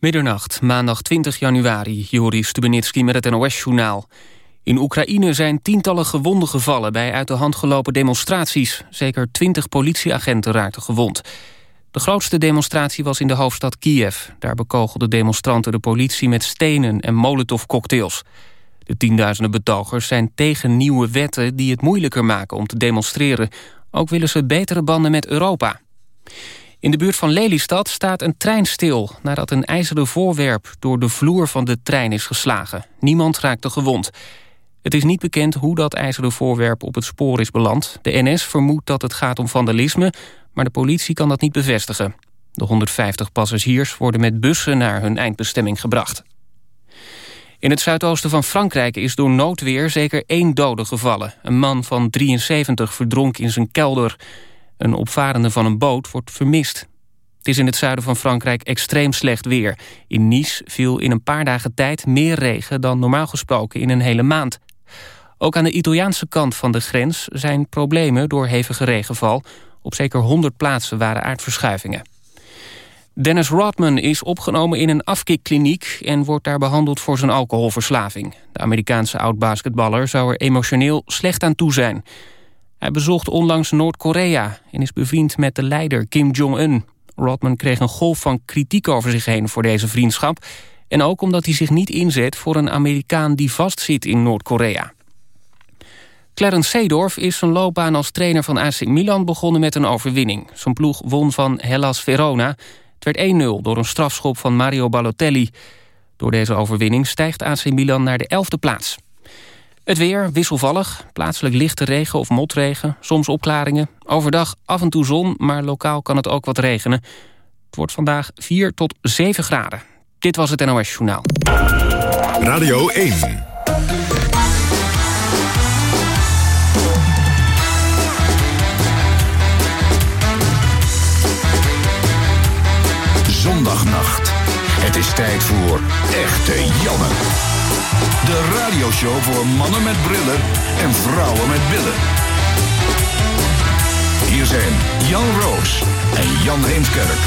Middernacht, maandag 20 januari, Joris Stubenitski met het NOS-journaal. In Oekraïne zijn tientallen gewonden gevallen bij uit de hand gelopen demonstraties. Zeker 20 politieagenten raakten gewond. De grootste demonstratie was in de hoofdstad Kiev. Daar bekogelden demonstranten de politie met stenen en molotovcocktails. De tienduizenden betogers zijn tegen nieuwe wetten die het moeilijker maken om te demonstreren. Ook willen ze betere banden met Europa. In de buurt van Lelystad staat een trein stil... nadat een ijzeren voorwerp door de vloer van de trein is geslagen. Niemand raakte gewond. Het is niet bekend hoe dat ijzeren voorwerp op het spoor is beland. De NS vermoedt dat het gaat om vandalisme... maar de politie kan dat niet bevestigen. De 150 passagiers worden met bussen naar hun eindbestemming gebracht. In het zuidoosten van Frankrijk is door noodweer zeker één dode gevallen. Een man van 73 verdronk in zijn kelder... Een opvarende van een boot wordt vermist. Het is in het zuiden van Frankrijk extreem slecht weer. In Nice viel in een paar dagen tijd meer regen dan normaal gesproken in een hele maand. Ook aan de Italiaanse kant van de grens zijn problemen door hevige regenval. Op zeker 100 plaatsen waren aardverschuivingen. Dennis Rodman is opgenomen in een afkikkliniek... en wordt daar behandeld voor zijn alcoholverslaving. De Amerikaanse oud-basketballer zou er emotioneel slecht aan toe zijn... Hij bezocht onlangs Noord-Korea en is bevriend met de leider Kim Jong-un. Rodman kreeg een golf van kritiek over zich heen voor deze vriendschap... en ook omdat hij zich niet inzet voor een Amerikaan die vastzit in Noord-Korea. Clarence Seedorf is zijn loopbaan als trainer van AC Milan begonnen met een overwinning. Zijn ploeg won van Hellas Verona. Het werd 1-0 door een strafschop van Mario Balotelli. Door deze overwinning stijgt AC Milan naar de elfde plaats. Het weer wisselvallig, plaatselijk lichte regen of motregen, soms opklaringen. Overdag af en toe zon, maar lokaal kan het ook wat regenen. Het wordt vandaag 4 tot 7 graden. Dit was het NOS Journaal. Radio 1. Zondagnacht. Het is tijd voor Echte Janne. De radioshow voor mannen met brillen en vrouwen met billen. Hier zijn Jan Roos en Jan Heemskerk.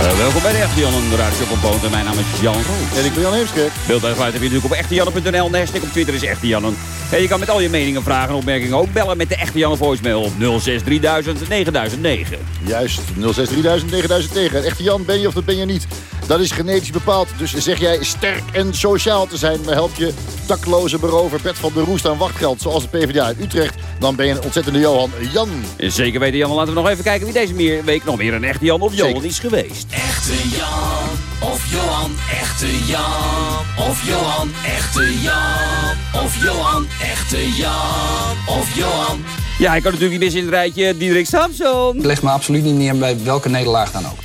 Uh, welkom bij de Echte Jan, de radio Poont. En mijn naam is Jan Roos. En ik ben Jan Heemskerk. Beeldbuigheid heb je natuurlijk op echtejannen.nl. De hashtag op Twitter is Echte Jan. En je kan met al je meningen, vragen en opmerkingen ook bellen met de Echte Jan voicemail op 063.000 9009. Juist, 063.000 9009. Echte Jan ben je of dat ben je niet. Dat is genetisch bepaald. Dus zeg jij sterk en sociaal te zijn... maar help je dakloze berover Bert van der Roest aan wachtgeld... zoals de PvdA in Utrecht... dan ben je een ontzettende Johan Jan. Zeker weten Jan. Laten we nog even kijken wie deze week nog meer een echte Jan of Johan is geweest. Echte Jan of Johan, echte Jan of Johan, echte Jan of Johan, echte Jan of Johan. Ja, hij kan natuurlijk niet mis in het rijtje Diederik Samson. Ik leg me absoluut niet neer bij welke nederlaag dan ook.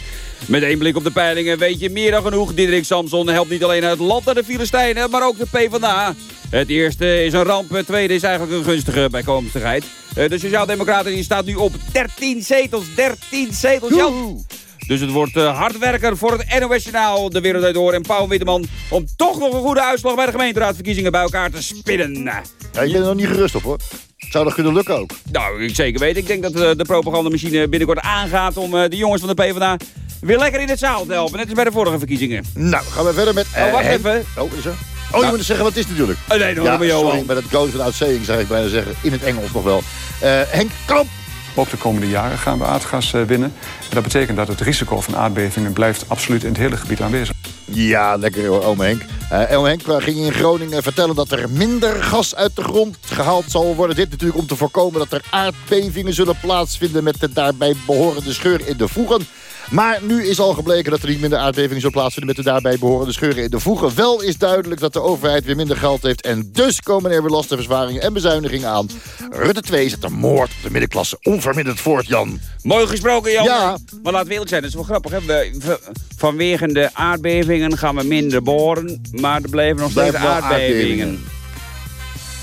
Met één blik op de peilingen weet je meer dan genoeg. Diederik Samson helpt niet alleen het land naar de Filistijnen, maar ook de PvdA. Het eerste is een ramp, het tweede is eigenlijk een gunstige bijkomstigheid. Eh, de Sociaaldemocraten staat nu op 13 zetels. 13 zetels, Jan. Dus het wordt uh, hard werken voor het NOS Journaal, de Wereld Door en Paul Witteman... om toch nog een goede uitslag bij de gemeenteraadverkiezingen bij elkaar te spinnen. Ja, ik ben er nog niet gerust op, hoor. Zou dat kunnen lukken ook? Nou, ik zeker weten. Ik denk dat uh, de propagandamachine binnenkort aangaat om de jongens van de PvdA weer lekker in het zaal te helpen. Net als bij de vorige verkiezingen. Nou, gaan we verder met... Oh, wacht even. Oh, is er? Oh, je moet zeggen wat het is natuurlijk. Oh, nee, ja, maar sorry, met het code van uitzending zou ik bijna zeggen. In het Engels nog wel. Uh, Henk Kamp. Ook de komende jaren gaan we aardgas uh, winnen. En dat betekent dat het risico van aardbevingen blijft absoluut in het hele gebied aanwezig. Ja, lekker hoor, oom Henk. Uh, oom Henk ging in Groningen vertellen dat er minder gas uit de grond gehaald zal worden. Dit natuurlijk om te voorkomen dat er aardbevingen zullen plaatsvinden... met de daarbij behorende scheur in de voegen. Maar nu is al gebleken dat er niet minder aardbevingen zullen plaatsvinden... met de daarbij behorende scheuren in de voegen. Wel is duidelijk dat de overheid weer minder geld heeft... en dus komen er weer lastenverzwaringen en bezuinigingen aan. Rutte 2 zet de moord op de middenklasse onverminderd voort, Jan. Mooi gesproken, Jan. Ja. Maar laat we eerlijk zijn, dat is wel grappig. Hè? We, vanwege de aardbevingen gaan we minder boren... maar er blijven nog steeds aardbevingen. aardbevingen.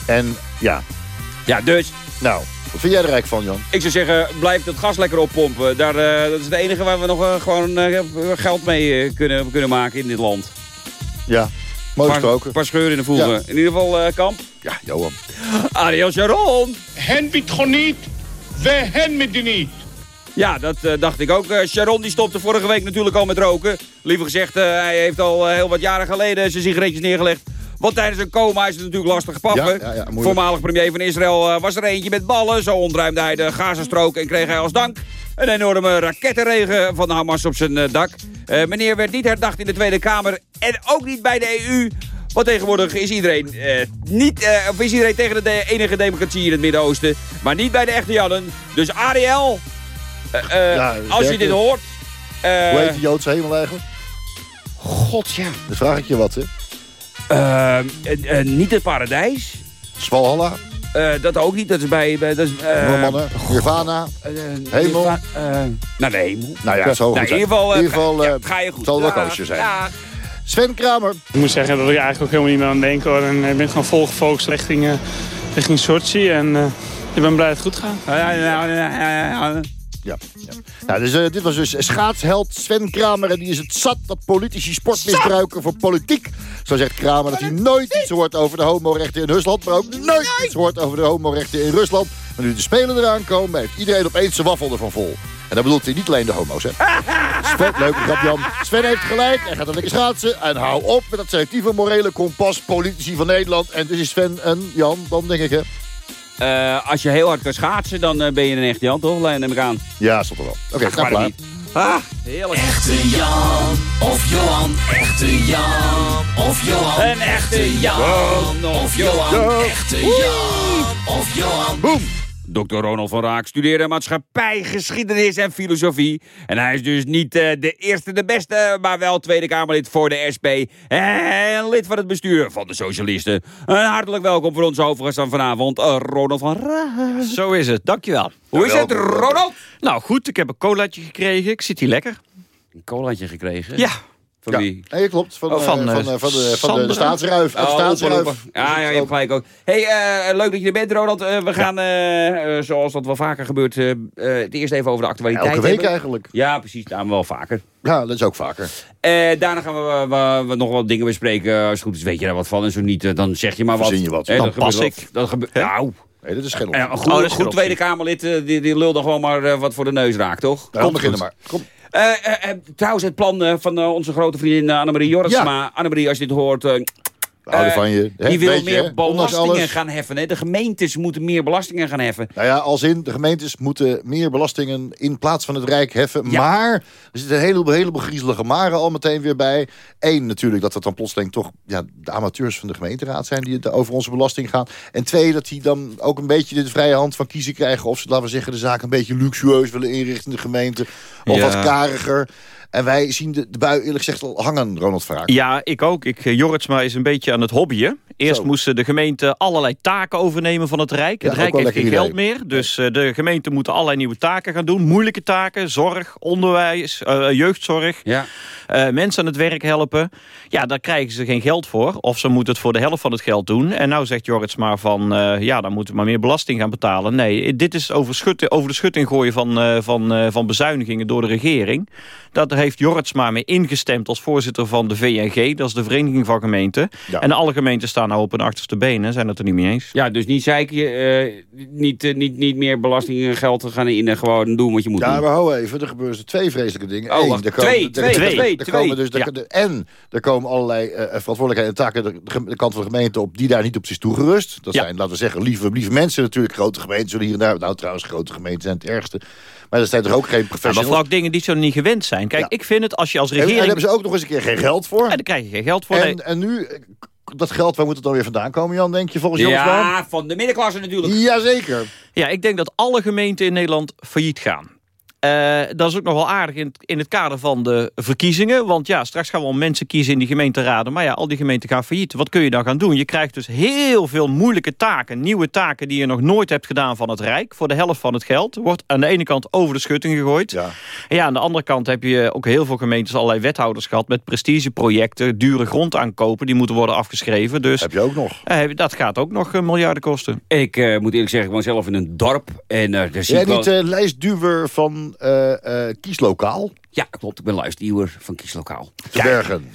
En ja. Ja, dus... Nou, wat vind jij er rijk van, Jan? Ik zou zeggen, blijf het gas lekker oppompen. Daar, uh, dat is het enige waar we nog uh, gewoon uh, geld mee kunnen, kunnen maken in dit land. Ja, mooi gesproken. Een paar scheuren in de voegen. Ja. In ieder geval, Kamp. Ja, Johan. Adios, Jaron. Hen biedt gewoon niet. We hen met die niet. Ja, dat eh, dacht ik ook. Eh, Sharon die stopte vorige week natuurlijk al met roken. Liever gezegd, eh, hij heeft al eh, heel wat jaren geleden zijn sigaretjes neergelegd. Want tijdens een coma is het natuurlijk lastig. Ja, ja, moeilijk. Voormalig premier van Israël eh, was er eentje met ballen. Zo ontruimde hij de Gazastrook en kreeg hij als dank... een enorme rakettenregen van de Hamas op zijn eh, dak. Eh, meneer werd niet herdacht in de Tweede Kamer en ook niet bij de EU... Want tegenwoordig is iedereen, eh, niet, eh, of is iedereen tegen de de enige democratie in het Midden-Oosten. Maar niet bij de echte Jannen. Dus Ariel, Ja, als je dit hoort... Hoe heet de Joodse hemel eigenlijk? God, ja. Dan vraag ik je wat, hè? Eh, eh, eh, niet het paradijs. Svalhalla, Eh, dat ook niet. Dat is bij... bij dat is, eh, Normannen, Nirvana. eh, Hemel. eh, naar de hemel. Nou ja, zal Nou, goed in ieder geval, In ieder geval, ga, ja, ga je goed. zal wel koosje zijn. Ja. Sven Kramer. Ik moet zeggen dat ik eigenlijk ook helemaal niet meer aan denken hoor. En ik ben gewoon vol gefocust richting, eh richting Sochi. En eh, ik ben blij dat het goed gaat. Ja, ja. Nou, dus, eh, dit was dus schaatsheld Sven Kramer. En die is het zat dat politici sport misbruiken voor politiek. Zo zegt Kramer dat hij nooit iets hoort over de homorechten in Rusland. Maar ook nooit iets hoort over de homorechten in Rusland. Maar nu de Spelen eraan komen, heeft iedereen opeens zijn waffel ervan vol. En dan bedoelt hij niet alleen de homo's, hè. Sven, leuke grap, Jan. Sven heeft gelijk. Hij gaat er lekker schaatsen. En hou op met dat selectieve morele kompas politici van Nederland. En dus is Sven en Jan, dan denk ik, hè. Eh, als je heel hard kan schaatsen, dan eh, ben je een echte Jan, toch? Neem ik aan. Ja, stond er wel. Oké, nou maar klaar. Ah, heerlijk. Echte Jan of Johan, echte Jan of Johan. Een echte Jan of Johan, echte Jan of Johan. Boom! Dr. Ronald van Raak studeerde maatschappij, geschiedenis en filosofie. En hij is dus niet eh, de eerste, de beste, maar wel Tweede Kamerlid voor de SP. En lid van het bestuur van de Socialisten. Een hartelijk welkom voor ons overigens van vanavond, eh, Ronald van Raak. Zo is het, dankjewel. Hoe is het, Ronald? Nou goed, ik heb een colaatje gekregen. Ik zit hier lekker. Een colaatje gekregen? Ja, Van Ja, wie? nee, klopt. Van, Oh, eh, van, van, eh, eh, van, de, van, de, van staatsruif. Oh, staatsruif. oproepen. Ja, ja, je hebt gelijk ook. hey, eh, leuk dat je er bent, Ronald. Eh, we gaan, zoals dat wel vaker gebeurt, eh, eh, het eerst even over de actualiteit Elke week hebben. eigenlijk. Ja, precies. Daarom wel vaker. Ja, dat is ook vaker. Eh, daarna gaan we, we- we nog wat dingen bespreken. Als het goed is, weet je daar wat van. En zo niet, dan zeg je maar wat. Je wat. Dan pas wel- Dat gebeurt. Nou, Nee, dat is geen optie. een goed, Oh, dat is goed Tweede. Kamerlid, eh, die, die lult dan gewoon maar wat voor de neus raakt, toch? Nou, beginnen maar. Kom. Eh, eh, eh, trouwens, het plan van onze grote vriendin Annemarie Jorritsma. Annemarie, als je dit hoort... eh, We houden van je. Hè, die wil hè, meer belastingen gaan heffen. Hè? De gemeentes moeten meer belastingen gaan heffen. Nou ja, als in, de gemeentes moeten meer belastingen in plaats van het Rijk heffen. Ja. Maar er zitten een heleboel, heleboel griezelige maren al meteen weer bij. Eén, natuurlijk dat het dan plotseling toch ja, de amateurs van de gemeenteraad zijn... die het over onze belasting gaan. En twee, dat die dan ook een beetje de vrije hand van kiezen krijgen... of ze, laten we zeggen, de zaak een beetje luxueus willen inrichten in de gemeente. Of Ja. wat kariger. En wij zien de, de bui eerlijk gezegd al hangen, Ronald Vraag. ja, ik ook. Ik, eh, Jorritsma is een beetje aan het hobbyen. Eerst Zo. moesten de gemeenten allerlei taken overnemen van het Rijk. Ja, het Rijk heeft geen geld meer. Dus eh, de gemeenten moeten allerlei nieuwe taken gaan doen. Moeilijke taken, zorg, onderwijs, eh, jeugdzorg. Ja. eh, mensen aan het werk helpen. Ja, daar krijgen ze geen geld voor. Of ze moeten het voor de helft van het geld doen. En nou zegt Jorrits maar van... eh, ja, dan moeten we maar meer belasting gaan betalen. Nee, dit is over, over de schutting gooien van, eh, van, eh, van bezuinigingen door de regering. Dat heeft Jorrits maar mee ingestemd als voorzitter van de VNG. Dat is de Vereniging van Gemeenten. Ja. En alle gemeenten staan nou op hun achterste benen. Zijn het er niet mee eens. Ja, dus niet zeiken, eh, niet, eh, niet, niet meer belastinggeld te gaan in en gewoon doen wat je moet Ja, doen. maar hou even. Er gebeuren dus twee vreselijke dingen. Oh, Eén, wacht. er komen, Twee, er- twee, er- twee, er twee. komen dus, er- Ja. de- en er komen allerlei eh, verantwoordelijkheden en taken de, kant van de gemeente op die daar niet op is toegerust. Dat Ja. zijn, laten we zeggen, lieve, lieve mensen natuurlijk. Grote gemeenten zullen hier en daar. Nou, trouwens, grote gemeenten zijn het ergste. Maar er zijn toch ook geen Ja, maar professionals. vooral ook dingen die ze niet gewend zijn. Kijk, Ja. ik vind het als je als en, en regering... daar hebben ze ook nog eens een keer geen geld voor. Ja, daar krijg je geen geld voor. Nee. En, en nu, dat geld, waar moet het dan weer vandaan komen, Jan, denk je, volgens Baan? Ja, van de middenklasse natuurlijk. Jazeker. Ja, ik denk dat alle gemeenten in Nederland failliet gaan. Eh, dat is ook nog wel aardig in, het- in het kader van de verkiezingen. Want ja, straks gaan we al mensen kiezen in die gemeenteraden. Maar ja, al die gemeenten gaan failliet. Wat kun je dan gaan doen? Je krijgt dus heel veel moeilijke taken. Nieuwe taken die je nog nooit hebt gedaan van het Rijk. Voor de helft van het geld. Wordt aan de ene kant over de schutting gegooid. Ja. En ja, aan de andere kant heb je ook heel veel gemeentes... allerlei wethouders gehad met prestigeprojecten. Dure grond aankopen. Die moeten worden afgeschreven. Dus Heb je ook nog. eh, dat gaat ook nog eh, miljarden kosten. Ik eh, moet eerlijk zeggen, ik woon zelf in een dorp. En eh daar zie Jij ik wel... niet lijstduwer van eh, kieslokaal? Ja, klopt. Ik ben luisterduwer van Kieslokaal. Te Bergen.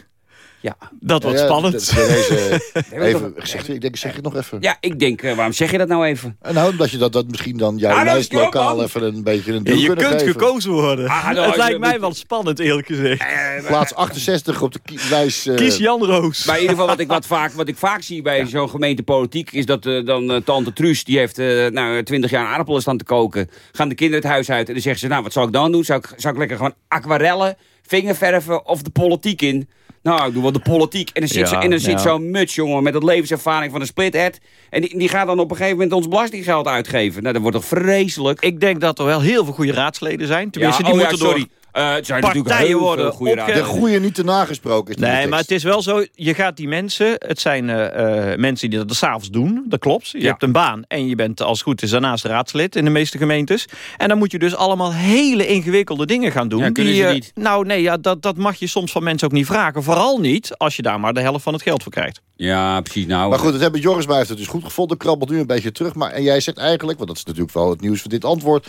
Ja. Dat wordt Ja, spannend. bij Deze, toch- even gezegd, ik denk, zeg het nog even. Ja, ik denk, eh, waarom zeg je dat nou even? En nou, omdat je dat, dat misschien dan jouw Ja, is lijstlokaal even een beetje een Ja, duw je kunnen kunt geven. gekozen worden. Ah, nou, het lijkt je- mij wel spannend, eerlijk gezegd. Plaats 68 op de lijst. eh, Kies Jan Roos. Maar in ieder geval, wat ik, wat vaak, wat ik vaak zie bij zo'n gemeentepolitiek... is dat eh, dan eh, tante Truus, die heeft eh nou, 20 jaar aardappelen staan te koken. Gaan de kinderen het huis uit en dan zeggen ze... nou, wat zal ik dan doen? Zou ik, zou ik lekker gewoon aquarellen, vingerverven of de politiek in? Nou, ik doe wel de politiek. En dan zit, Ja, zo, en dan zit zo'n muts, jongen, met dat levenservaring van een splithead. En die, die gaat dan op een gegeven moment ons belastinggeld uitgeven. Nou, dat wordt toch vreselijk? Ik denk dat er wel heel veel goede raadsleden zijn. Tenminste, die oh ja, moeten sorry. door Eh, het zijn natuurlijk partijen heel worden veel goede de goede niet te nagesproken is Nee, maar het is wel zo, je gaat die mensen, het zijn eh, eh, mensen die dat s'avonds doen, dat klopt. Je Ja. hebt een baan en je bent als het goed is daarnaast raadslid in de meeste gemeentes. En dan moet je dus allemaal hele ingewikkelde dingen gaan doen. Ja, kunnen die, ze niet. Nou nee, ja, dat, dat mag je soms van mensen ook niet vragen. Vooral niet als je daar maar de helft van het geld voor krijgt. Ja, precies. Nou, Maar goed, het hebben Joris heeft het dus goed gevonden. Krabbelt nu een beetje terug. Maar, en jij zegt eigenlijk, want dat is natuurlijk wel het nieuws van dit antwoord...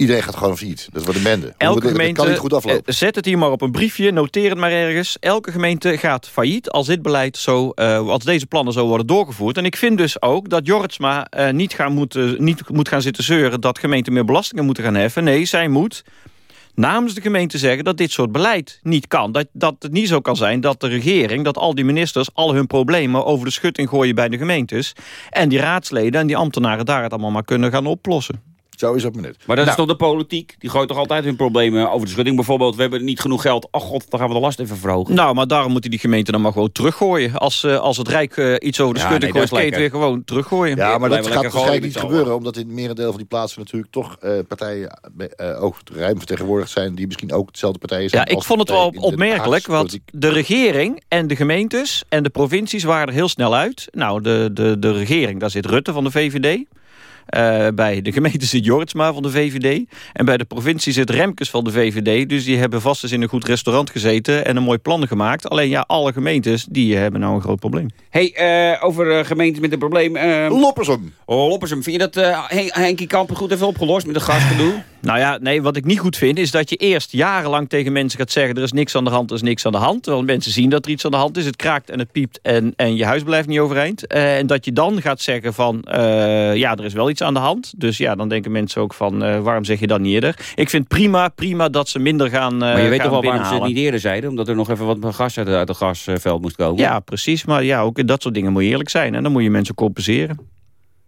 iedereen gaat gewoon failliet. Dat wordt een bende. Elke dat, gemeente, kan niet goed aflopen. eh, zet het hier maar op een briefje, noteer het maar ergens. Elke gemeente gaat failliet als dit beleid zo, eh, als deze plannen zo worden doorgevoerd. En ik vind dus ook dat Jorritsma eh, niet, gaan moeten, niet moet gaan zitten zeuren... dat gemeenten meer belastingen moeten gaan heffen. Nee, zij moet namens de gemeente zeggen dat dit soort beleid niet kan. Dat, dat het niet zo kan zijn dat de regering, dat al die ministers... al hun problemen over de schutting gooien bij de gemeentes... en die raadsleden en die ambtenaren daar het allemaal maar kunnen gaan oplossen. Zo is het maar net. Maar dat Nou, is toch de politiek? Die gooit toch altijd hun problemen over de schutting? Bijvoorbeeld, we hebben niet genoeg geld. Oh god, dan gaan we de last even verhogen. Nou, maar daarom moeten die gemeenten dan maar gewoon teruggooien. Als, eh, als het Rijk eh, iets over de Ja, schutting nee, dat gooit, kun je het weer gewoon teruggooien. Ja, maar dat gaat waarschijnlijk met niet gebeuren. Omdat in het merendeel van die plaatsen natuurlijk toch eh, partijen eh, ook ruim vertegenwoordigd zijn. Die misschien ook dezelfde partijen zijn. Ja, ik vond het wel opmerkelijk, want de regering en de gemeentes en de provincies waren er heel snel uit. Nou, de, de, de regering, daar zit Rutte van de VVD. Eh, bij de gemeente zit Jortsma van de VVD. En bij de provincie zit Remkes van de VVD. Dus die hebben vast eens in een goed restaurant gezeten en een mooi plan gemaakt. Alleen ja, alle gemeentes, die hebben nou een groot probleem. hey, eh, over eh, gemeentes met een probleem. eh Loppersum. oh, Loppersum, vind je dat eh, Hen- Henkie Kampen goed heeft opgelost met de gasgedoe? Nou ja, nee, wat ik niet goed vind is dat je eerst jarenlang tegen mensen gaat zeggen... er is niks aan de hand, er is niks aan de hand. Terwijl mensen zien dat er iets aan de hand is. Het kraakt en het piept en, en je huis blijft niet overeind. Eh, en dat je dan gaat zeggen van, eh, ja, er is wel iets aan de hand. Dus ja, dan denken mensen ook van, eh, waarom zeg je dat niet eerder? Ik vind prima, prima dat ze minder gaan maar je weet toch wel waarom ze het niet eerder zeiden? Omdat er nog even wat gas uit, uit het gasveld moest komen? Ja, precies. Maar ja, ook in dat soort dingen moet je eerlijk zijn. En dan moet je mensen compenseren.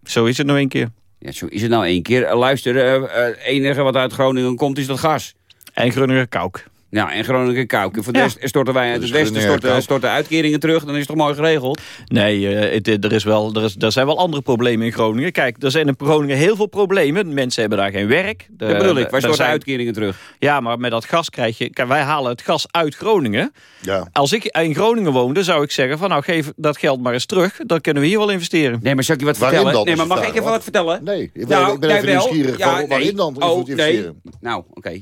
Zo is het nou een keer. Ja, zo is het nou één keer. Eh, luister, eh, eh, het enige wat uit Groningen komt is dat gas. En Groninger Kauk. Ja, en Groningen Kauken. Voor de Ja. rest storten wij uit het westen storten, uitkeringen terug. Dan is het toch mooi geregeld? Nee, eh, het, er, is wel, er, is, er zijn wel andere problemen in Groningen. Kijk, er zijn in Groningen heel veel problemen. Mensen hebben daar geen werk. De- Dat bedoel ik. Wij storten zijn- uitkeringen terug. Ja, maar met dat gas krijg je... Kijk, wij halen het gas uit Groningen. Ja. Als ik in Groningen woonde, zou ik zeggen van... nou, geef dat geld maar eens terug. Dan kunnen we hier wel investeren. Nee, maar zal ik je wat Waarin vertellen? Nee, maar de mag ik even wat vertellen? Nee, ik ben, Nou, ik ben jij even nieuwsgierig. Ja, waarin nee. dan? Oh, moet nee. investeren? Nou, oké.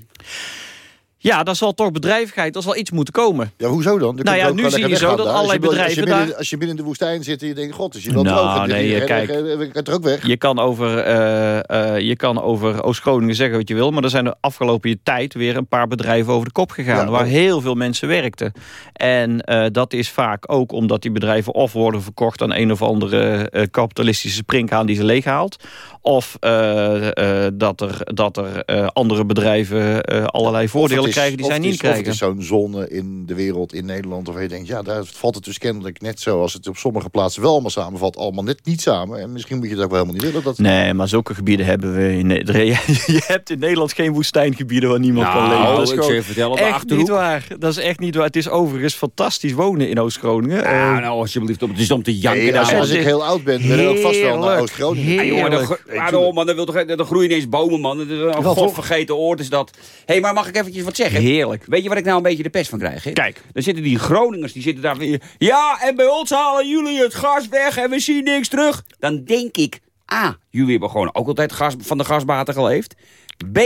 Ja, daar zal toch bedrijvigheid, daar zal iets moeten komen. Ja, hoezo dan? Dan Nou ja, nu zie je zo dat je allerlei je bedrijven daar- Als je midden in de woestijn zit en je denkt... God, is je wel Nou, droog. dan nee, kijk. ren- ren- ren- er ook weg. Je kan over, eh, eh, je kan over Oost-Groningen zeggen wat je wil... maar er zijn de afgelopen tijd weer een paar bedrijven over de kop gegaan... Ja, waar heel veel mensen werkten. En eh, dat is vaak ook omdat die bedrijven of worden verkocht... aan een of andere eh, kapitalistische springhaan die ze leeghaalt... of eh, eh, dat er, dat er eh, andere bedrijven eh, allerlei voordelen is- krijgen die zij niet is- of krijgen. het is zo'n zone in de wereld, in Nederland... of je denkt, ja, daar valt het dus kennelijk net zo... als het op sommige plaatsen wel allemaal samenvalt... allemaal net niet samen. En misschien moet je dat ook wel helemaal niet willen. Dat... Nee, maar zulke gebieden hebben we in Nederland. Je hebt in Nederland geen woestijngebieden waar niemand kan Nou, leven. Dat is ik gewoon zou je vertellen, echt Achterhoek. niet waar. Dat is echt niet waar. Het is overigens fantastisch wonen in Oost-Groningen. Ja, nou, alsjeblieft. op. Het is om te janken. Nee, als, ik heel oud ben, wil ik ook vast wel naar. Oost-Groningen. Ja, waarom, man? Dan, wil toch, dan groeien ineens bomen, man. Dat is een godvergeten oord is dat. Hé, hey, maar mag ik eventjes wat zeggen? Heerlijk. Weet je waar ik nou een beetje de pest van krijg? Kijk. Dan zitten die Groningers, die zitten daar weer... Ja, en bij ons halen jullie het gas weg en we zien niks terug. Dan denk ik... A, jullie hebben gewoon ook altijd gas, van de gasbaten geleefd. B,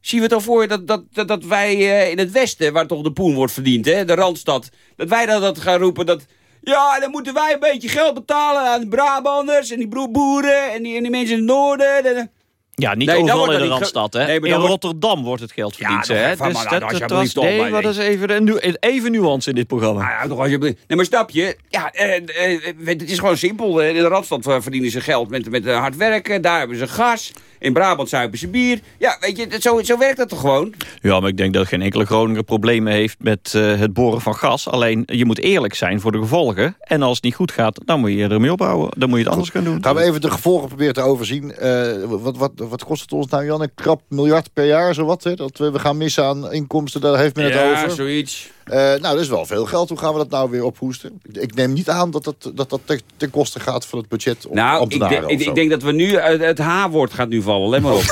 zien we het al voor dat, dat, dat wij eh, in het westen... waar toch de poen wordt verdiend, hè, de Randstad... dat wij dat, dat gaan roepen dat... Ja, dan moeten wij een beetje geld betalen aan de Brabanders... en die bro- boeren en die, en die mensen in het noorden... En, Ja, niet Nee, overal in de dat Randstad. Hè? Nee, in wordt- Rotterdam wordt het geld verdiend. hè? even, Dus maar dat, dat alsjeblieft, was, nee, maar dat is even, even nuance in dit programma. Nou ja, toch alsjeblieft. Nee, maar snap je? Ja, eh, eh, het is gewoon simpel. Eh, In de Radstad eh, verdienen ze geld met, met eh, hard werken. Daar hebben ze gas. In Brabant zuipen ze bier. Ja, weet je, zo, zo werkt dat toch gewoon? Ja, maar ik denk dat geen enkele Groninger problemen heeft met eh, het boren van gas. Alleen, je moet eerlijk zijn voor de gevolgen. En als het niet goed gaat, dan moet je ermee ophouden. Dan moet je het anders gaan doen. Gaan we even de gevolgen proberen te overzien. Eh, wat, wat, wat kost het ons nou, Jan? Een krap miljard per jaar, zo wat? Hè? Dat we, we gaan missen aan inkomsten, daar heeft men het ja, over. zoiets. Eh, nou, dat is wel veel geld. Hoe gaan we dat nou weer ophoesten? Ik neem niet aan dat dat, dat, dat ten, ten koste gaat van het budget op Nou, ik, ambtenaren denk- of ik, ik denk dat we nu... Het, het H-woord gaat nu vallen. Let maar op.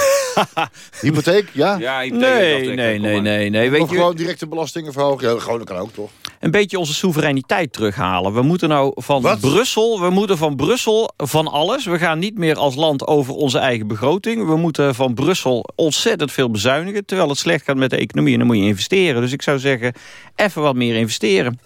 Hypotheek, ja? ja, ik denk Nee, dat- nee, nee, nee, nee. Weet Of je, gewoon directe belastingen verhogen? Ja, gewoon, dat kan ook, toch? Een beetje onze soevereiniteit terughalen. We moeten nou van Wat? Brussel, we moeten van Brussel van alles. We gaan niet meer als land over onze eigen begroting. We moeten van Brussel ontzettend veel bezuinigen, terwijl het slecht gaat met de economie. En dan moet je investeren. Dus ik zou zeggen, even wat meer investeren.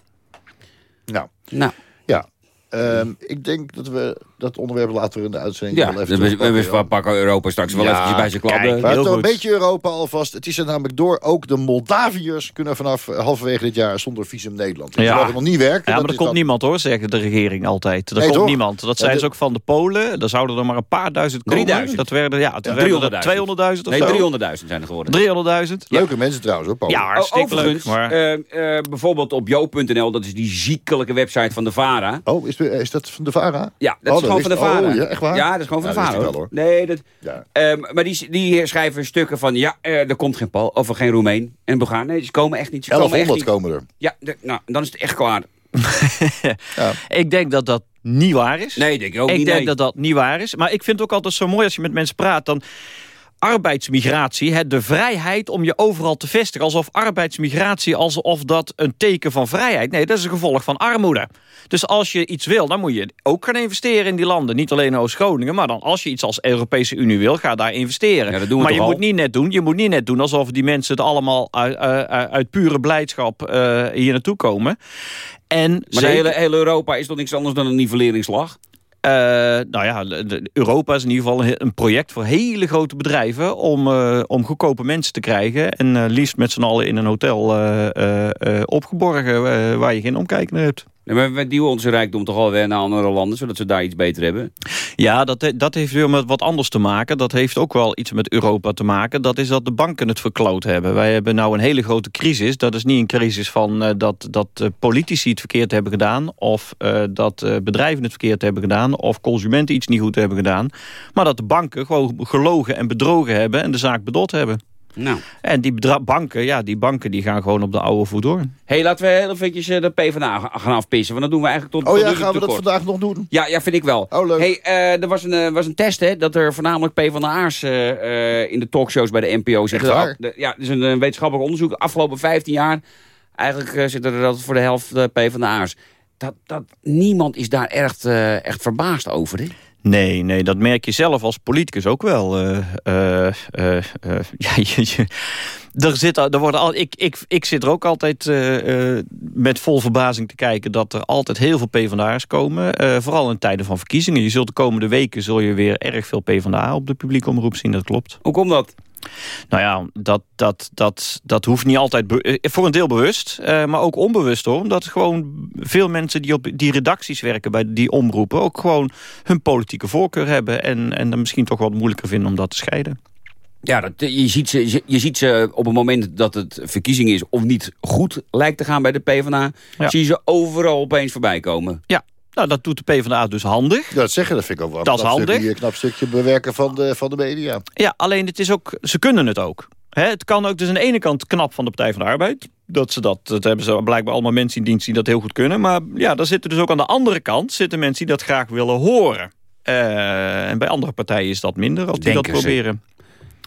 Nou, Nou, ja. Ehm, ik denk dat we dat onderwerp later in de uitzending ja, wel we, even we, we, pakken Europa straks wel Ja, eventjes bij zijn Maar het is goed. een beetje Europa alvast. Het is er namelijk door. Ook de Moldaviërs kunnen vanaf eh, halverwege dit jaar zonder visum Nederland. Dus Ja. dat nog niet werkt. Ja, maar dat er komt dan- niemand hoor, zegt de regering altijd. Er Nee, komt toch? niemand. Dat zijn ze ook van de Polen. Daar zouden er maar een paar duizend komen. 3000. Dat werden, ja, Ja, werden er 300.000. 200.000 of Nee, zo. 300.000 zijn er geworden. 300.000. Leuke mensen trouwens, hoor, Paul. Ja, hartstikke leuk. Maar... eh, eh, bijvoorbeeld op jo.nl, dat is die ziekelijke website van de VARA. Oh, is, is dat van de VARA? Ja, dat Oh, is gewoon van de. Oh, ja, echt waar? Ja, dat is gewoon van Ja, de ik wel, hoor. Nee, dat, Ja. ehm, maar die, die schrijven stukken van, ja, eh, er komt geen Pool, of geen Roemeen en Bulgaar. Nee, ze komen echt niet. Ze komen echt 1100 niet. komen er. Ja, de- nou, dan is het echt klaar. Ik denk dat dat niet waar is. Nee, denk ik ook ik niet. denk nee. dat dat niet waar is. Maar ik vind het ook altijd zo mooi als je met mensen praat... dan arbeidsmigratie, de vrijheid om je overal te vestigen. Alsof arbeidsmigratie, alsof dat een teken van vrijheid. Nee, dat is een gevolg van armoede. Dus als je iets wil, dan moet je ook gaan investeren in die landen. Niet alleen in Oost-Groningen, maar dan als je iets als Europese Unie wil... ga daar investeren. Ja, dat doen we maar je al? moet niet net doen. Je moet niet net doen alsof die mensen het allemaal uit, uit, uit pure blijdschap eh, hier naartoe komen. En Maar de zeker- hele, hele Europa is toch niks anders dan een nivelleringsslag? Eh, nou ja, Europa is in ieder geval een, project voor hele grote bedrijven... om, eh, om goedkope mensen te krijgen. En eh, liefst met z'n allen in een hotel opgeborgen... waar je geen omkijken naar hebt. Nee, maar we duwen onze rijkdom toch alweer naar andere landen, zodat ze daar iets beter hebben. Ja, dat, dat heeft weer met wat anders te maken. Dat heeft ook wel iets met Europa te maken. Dat is dat de banken het verkloot hebben. Wij hebben nou een hele grote crisis. Dat is niet een crisis van eh, dat, dat eh, politici het verkeerd hebben gedaan... of eh, dat bedrijven het verkeerd hebben gedaan... of consumenten iets niet goed hebben gedaan. Maar dat de banken gewoon gelogen en bedrogen hebben... en de zaak bedot hebben. Nou. En die banken, ja, die banken die gaan gewoon op de oude voet door. hey, laten we heel eventjes eh, de PvdA ga- gaan afpissen. Want dat doen we eigenlijk tot Oh tot ja, gaan we dat vandaag nog doen? Ja, ja, vind ik wel. Oh, leuk. Hey, eh, er was een, eh, was een test, hè, dat er voornamelijk PvdA'ers eh eh in de talkshows bij de NPO zitten. Echt waar? De- ja, het is een wetenschappelijk onderzoek. De afgelopen 15 jaar, eigenlijk zitten er altijd voor de helft PvdA'ers. Dat, dat, niemand is daar echt, eh, echt verbaasd over, hè? Nee, nee, dat merk je zelf als politicus ook wel. Ja, worden al, ik, ik, ik zit er ook altijd eh, eh, met vol verbazing te kijken... dat er altijd heel veel PvdA'ers komen. eh, vooral in tijden van verkiezingen. Je zult de komende weken zul je weer erg veel PvdA op de publieke omroep zien. Dat klopt. Hoe komt dat? Nou ja, dat, dat, dat, dat hoeft niet altijd... eh, voor een deel bewust, eh, maar ook onbewust hoor. Omdat gewoon veel mensen die op die redacties werken... bij die omroepen ook gewoon hun politieke voorkeur hebben... en, en dan misschien toch wat moeilijker vinden om dat te scheiden. Ja, dat, je, ziet ze, je- je ziet ze op het moment dat het verkiezing is... of niet goed lijkt te gaan bij de PvdA... Ja. zie je ze overal opeens voorbij komen. Ja, nou dat doet de PvdA dus handig. Ja, dat zeggen, dat vind ik ook wel Dat is een knap handig. stukje, knap stukje bewerken van de, van de media. Ja, alleen het is ook, ze kunnen het ook. Hè, het kan ook dus aan de ene kant knap van de Partij van de Arbeid. Dat, ze dat, dat hebben ze blijkbaar allemaal mensen in dienst die dat heel goed kunnen. Maar ja, daar zitten dus ook aan de andere kant zitten mensen die dat graag willen horen. Eh, en bij andere partijen is dat minder als die dat ze.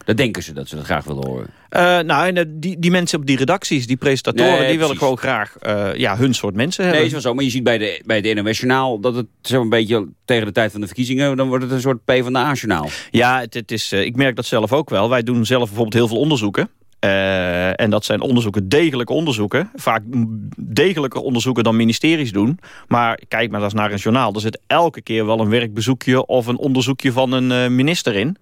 Dat denken ze dat ze dat graag willen horen. Eh, nou, en eh, die, die mensen op die redacties, die presentatoren... Nee, die willen precies. gewoon graag eh, ja, hun soort mensen Nee, hebben. is wel zo. Maar je ziet bij, de, bij het NOS Journaal dat het maar, een beetje tegen de tijd van de verkiezingen... dan wordt het een soort PvdA-journaal. Ja, het, het is, ik merk dat zelf ook wel. Wij doen zelf bijvoorbeeld heel veel onderzoeken. En dat zijn onderzoeken, degelijke onderzoeken. Vaak degelijker onderzoeken dan ministeries doen. Maar kijk maar eens naar een journaal. Er zit elke keer wel een werkbezoekje of een onderzoekje van een minister in.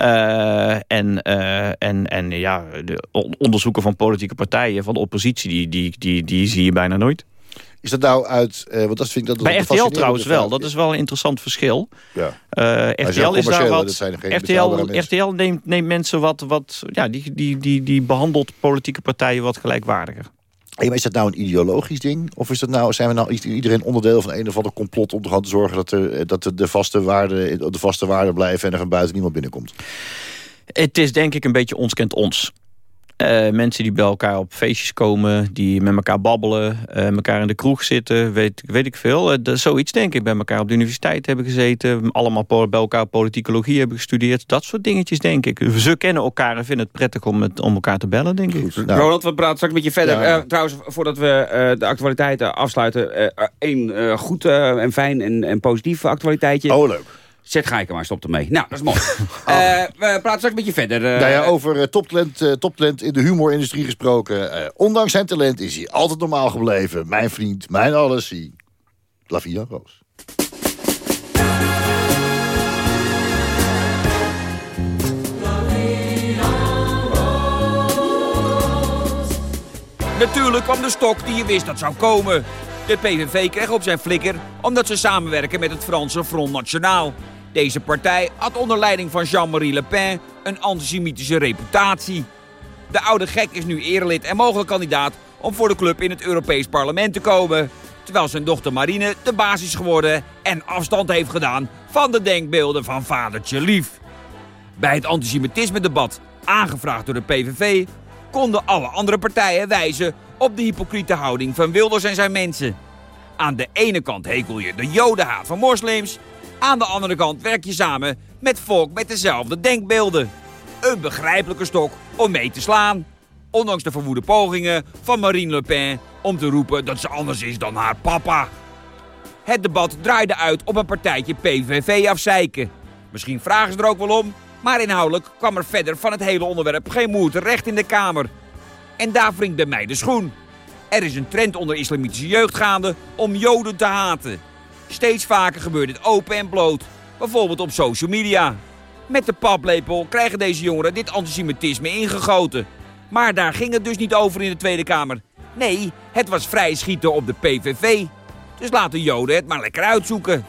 Eh, en, eh, en, en ja, de on- onderzoeken van politieke partijen, van de oppositie, die, die, die, die zie je bijna nooit. Is dat nou uit... eh, want dat vind ik dat Bij dat RTL trouwens wel, dat is wel een interessant verschil. Ja. Eh, RTL is daar wat. RTL. RTL neemt, neemt mensen wat. wat ja, die, die, die, die behandelt politieke partijen wat gelijkwaardiger. Is dat nou een ideologisch ding? Of is dat nou, zijn we nou iedereen onderdeel van een of ander complot... om te zorgen dat, er, dat de, de, vaste waarden, de vaste waarden blijven... en er van buiten niemand binnenkomt? Het is denk ik een beetje ons kent ons. Eh, mensen die bij elkaar op feestjes komen, die met elkaar babbelen, eh elkaar in de kroeg zitten, weet, weet ik veel. Eh, dat- zoiets denk ik, bij elkaar op de universiteit hebben gezeten, allemaal bij elkaar politicologie hebben gestudeerd. Dat soort dingetjes denk ik. Ze kennen elkaar en vinden het prettig om, het, om elkaar te bellen, denk ik. Nou, Ronald, we praten straks met je verder. Ja. Trouwens, voordat we eh, de actualiteiten afsluiten... eh, één eh, goed eh, en fijn en, en positief actualiteitje. oh, leuk. Zet Gijker maar, stop ermee. Nou, dat is mooi. Eh, we praten straks met je verder. eh. nou ja, over eh, toptalent, eh, toptalent in de humorindustrie gesproken. Eh, ondanks zijn talent is hij altijd normaal gebleven. Mijn vriend, mijn alles, zie. Lavia Roos. Natuurlijk kwam de stok die je wist dat zou komen. De PVV kreeg op zijn flikker omdat ze samenwerken met het Franse Front National. Deze partij had onder leiding van Jean-Marie Le Pen een antisemitische reputatie. De oude gek is nu erelid en mogelijk kandidaat om voor de club in het Europees Parlement te komen. Terwijl zijn dochter Marine de basis is geworden en afstand heeft gedaan van de denkbeelden van vadertje lief. Bij het antisemitisme-debat, aangevraagd door de PVV, konden alle andere partijen wijzen op de hypocriete houding van Wilders en zijn mensen. Aan de ene kant hekel je de jodenhaat van moslims, aan de andere kant werk je samen met volk met dezelfde denkbeelden. Een begrijpelijke stok om mee te slaan. Ondanks de verwoede pogingen van Marine Le Pen om te roepen dat ze anders is dan haar papa. Het debat draaide uit op een partijtje PVV afzeiken. Misschien vragen ze er ook wel om, maar inhoudelijk kwam er verder van het hele onderwerp geen moer terecht in de Kamer. En daar wringt bij mij de schoen. Er is een trend onder islamitische jeugd gaande om Joden te haten. Steeds vaker gebeurt dit open en bloot, bijvoorbeeld op social media. Met de paplepel krijgen deze jongeren dit antisemitisme ingegoten. Maar daar ging het dus niet over in de Tweede Kamer. Nee, het was vrij schieten op de PVV. Dus laten Joden het maar lekker uitzoeken.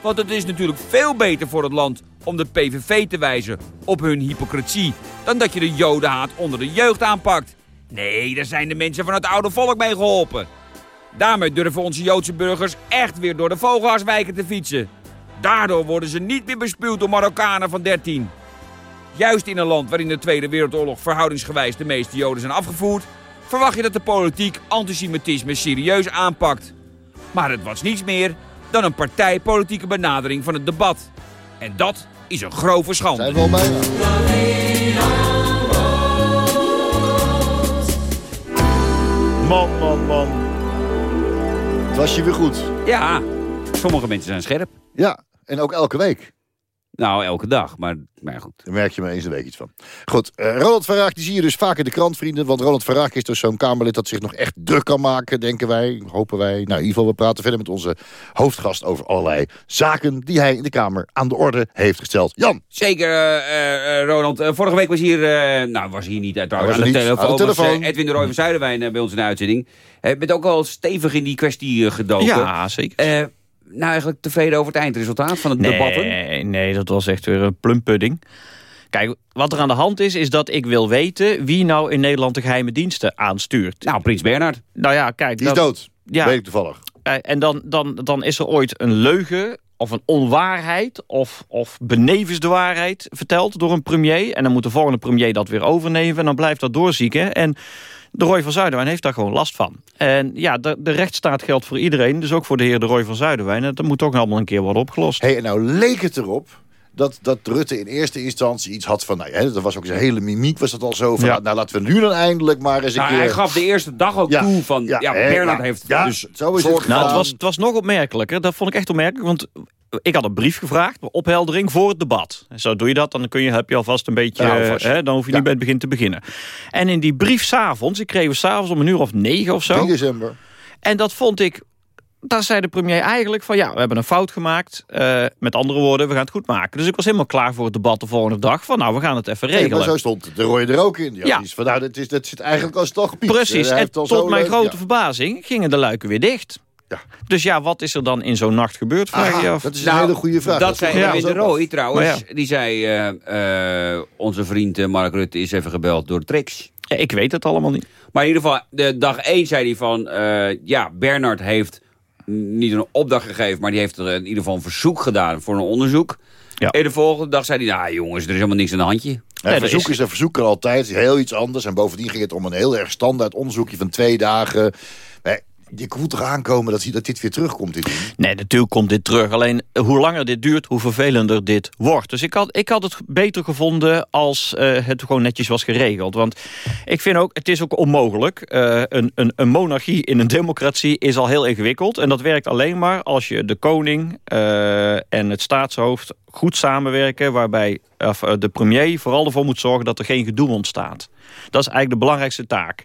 Want het is natuurlijk veel beter voor het land om de PVV te wijzen op hun hypocrisie... dan dat je de jodenhaat onder de jeugd aanpakt. Nee, daar zijn de mensen van het oude volk mee geholpen. Daarmee durven onze Joodse burgers echt weer door de vogelaarswijken te fietsen. Daardoor worden ze niet meer bespuwd door Marokkanen van 13. Juist in een land waarin de Tweede Wereldoorlog verhoudingsgewijs de meeste Joden zijn afgevoerd... verwacht je dat de politiek antisemitisme serieus aanpakt. Maar het was niets meer dan een partijpolitieke benadering van het debat. En dat is een grove schande. Zijn we al bijna. Man, man, man. Het was je weer goed. Ja, sommige mensen zijn scherp. Ja, en ook elke week. Nou, elke dag, maar, maar goed. Daar merk je maar eens een week iets van. Goed, eh, Ronald van Raak, die zie je dus vaak in de krant, vrienden. Want Ronald van Raak is dus zo'n Kamerlid dat zich nog echt druk kan maken, denken wij. Hopen wij. Nou, in ieder geval, we praten verder met onze hoofdgast over allerlei zaken... die hij in de Kamer aan de orde heeft gesteld. Jan. Zeker, eh, eh, Ronald. Vorige week was hier, eh, nou was hier niet uiteraard, was aan, de niet. telefoon, Aan de was, telefoon. Edwin de Rooij van Zuiderwijn bij ons in de uitzending. Je bent ook al stevig in die kwestie gedoken. Ja, zeker. Nou, eigenlijk tevreden over het eindresultaat van het debatten? Nee, nee, dat was echt weer een plumpudding. Kijk, wat er aan de hand is, is dat ik wil weten... wie nou in Nederland de geheime diensten aanstuurt. Nou, Prins Bernhard. Nou ja, kijk... Die is dat- dood. Ja. Weet ik toevallig. Eh, en dan, dan, dan is er ooit een leugen of een onwaarheid... of, of benevens de waarheid verteld door een premier. En dan moet de volgende premier dat weer overnemen... en dan blijft dat doorzieken. En de Roy van Zuiderwijn heeft daar gewoon last van. En ja, de, de rechtsstaat geldt voor iedereen. Dus ook voor de heer de Roy van Zuiderwijn. En dat moet toch allemaal een keer worden opgelost. Hey, en nou leek het erop dat, dat Rutte in eerste instantie iets had van... Nou ja, dat was ook zijn hele mimiek, was dat al zo van... Ja. Nou, laten we nu dan eindelijk maar eens een Nou, keer... hij gaf de eerste dag ook Ja, toe van... Ja, ja, ja, heeft ja, dus zo is het Nou, het was, het was nog opmerkelijker. Dat vond ik echt opmerkelijk. Want ik had een brief gevraagd, opheldering voor het debat. Zo doe je dat, dan kun je, heb je alvast een beetje... Ja, hè, dan hoef je Ja. niet bij het begin te beginnen. En in die brief s'avonds, ik kreeg s'avonds om een uur of negen of 3 zo. december. En dat vond ik daar zei de premier eigenlijk van... ja, we hebben een fout gemaakt. Eh, met andere woorden, we gaan het goed maken. Dus ik was helemaal klaar voor het debat de volgende dag. Van nou, we gaan het even Nee, regelen. maar zo stond de rode er ook in. Ja, Ja. die is van, nou, dat, is, dat zit eigenlijk als toch. Precies, en tot mijn leuk- grote verbazing gingen de luiken weer dicht. Ja. Dus ja, wat is er dan in zo'n nacht gebeurd? Vraag je af. dat is een hele goede vraag. Dat zei ja, de. Roy trouwens. Die zei, eh, eh, onze vriend eh, Mark Rutte is even gebeld door Trix. Ja, ik weet het allemaal niet. Maar in ieder geval, de dag 1 zei hij van... eh, ja, Bernard heeft niet een opdracht gegeven... maar die heeft er in ieder geval een verzoek gedaan voor een onderzoek. Ja. En de volgende dag zei hij... nou jongens, er is helemaal niks aan de handje. Nee, verzoek is- is een verzoeker altijd, heel iets anders. En bovendien ging het om een heel erg standaard onderzoekje van twee dagen. Je voelt toch aankomen dat, dat dit weer terugkomt. Nee, natuurlijk komt dit terug. Alleen hoe langer dit duurt, hoe vervelender dit wordt. Dus ik had, ik had het beter gevonden als eh, het gewoon netjes was geregeld. Want ik vind ook, het is ook onmogelijk. Eh, een, een, een monarchie in een democratie is al heel ingewikkeld. En dat werkt alleen maar als je de koning eh, en het staatshoofd goed samenwerken. Waarbij de premier vooral ervoor moet zorgen dat er geen gedoe ontstaat. Dat is eigenlijk de belangrijkste taak.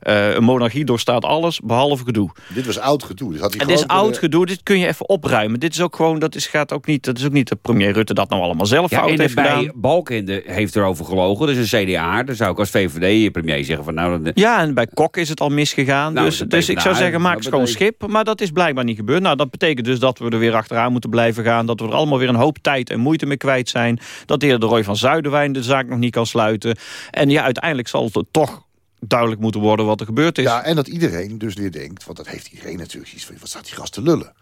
Eh, een monarchie doorstaat alles, behalve gedoe. Dit was oud gedoe. Dus had hij Het is gewoon oud gedoe, dit kun je even opruimen. Dit is ook gewoon, dat is, gaat ook niet, dat is ook niet dat premier Rutte dat nou allemaal zelf Ja, fout en heeft bij gedaan. Balkenende heeft erover gelogen. Dus een CDA. Dan zou ik als VVD-premier zeggen van... nou, dan- Ja, en bij Kok is het al misgegaan. Nou, dus de dus ik zou PvdA, zeggen, maak schoon betekent- schip. Maar dat is blijkbaar niet gebeurd. Nou, dat betekent dus dat we er weer achteraan moeten blijven gaan. Dat we er allemaal weer een hoop tijd en moeite mee kwijt zijn. Dat de heer de Roy van Zuiderwijn de zaak nog niet kan sluiten. En ja, uiteindelijk zal het toch duidelijk moeten worden wat er gebeurd is. Ja, en dat iedereen dus weer denkt, want dat heeft iedereen natuurlijk iets van, wat staat die gast te lullen?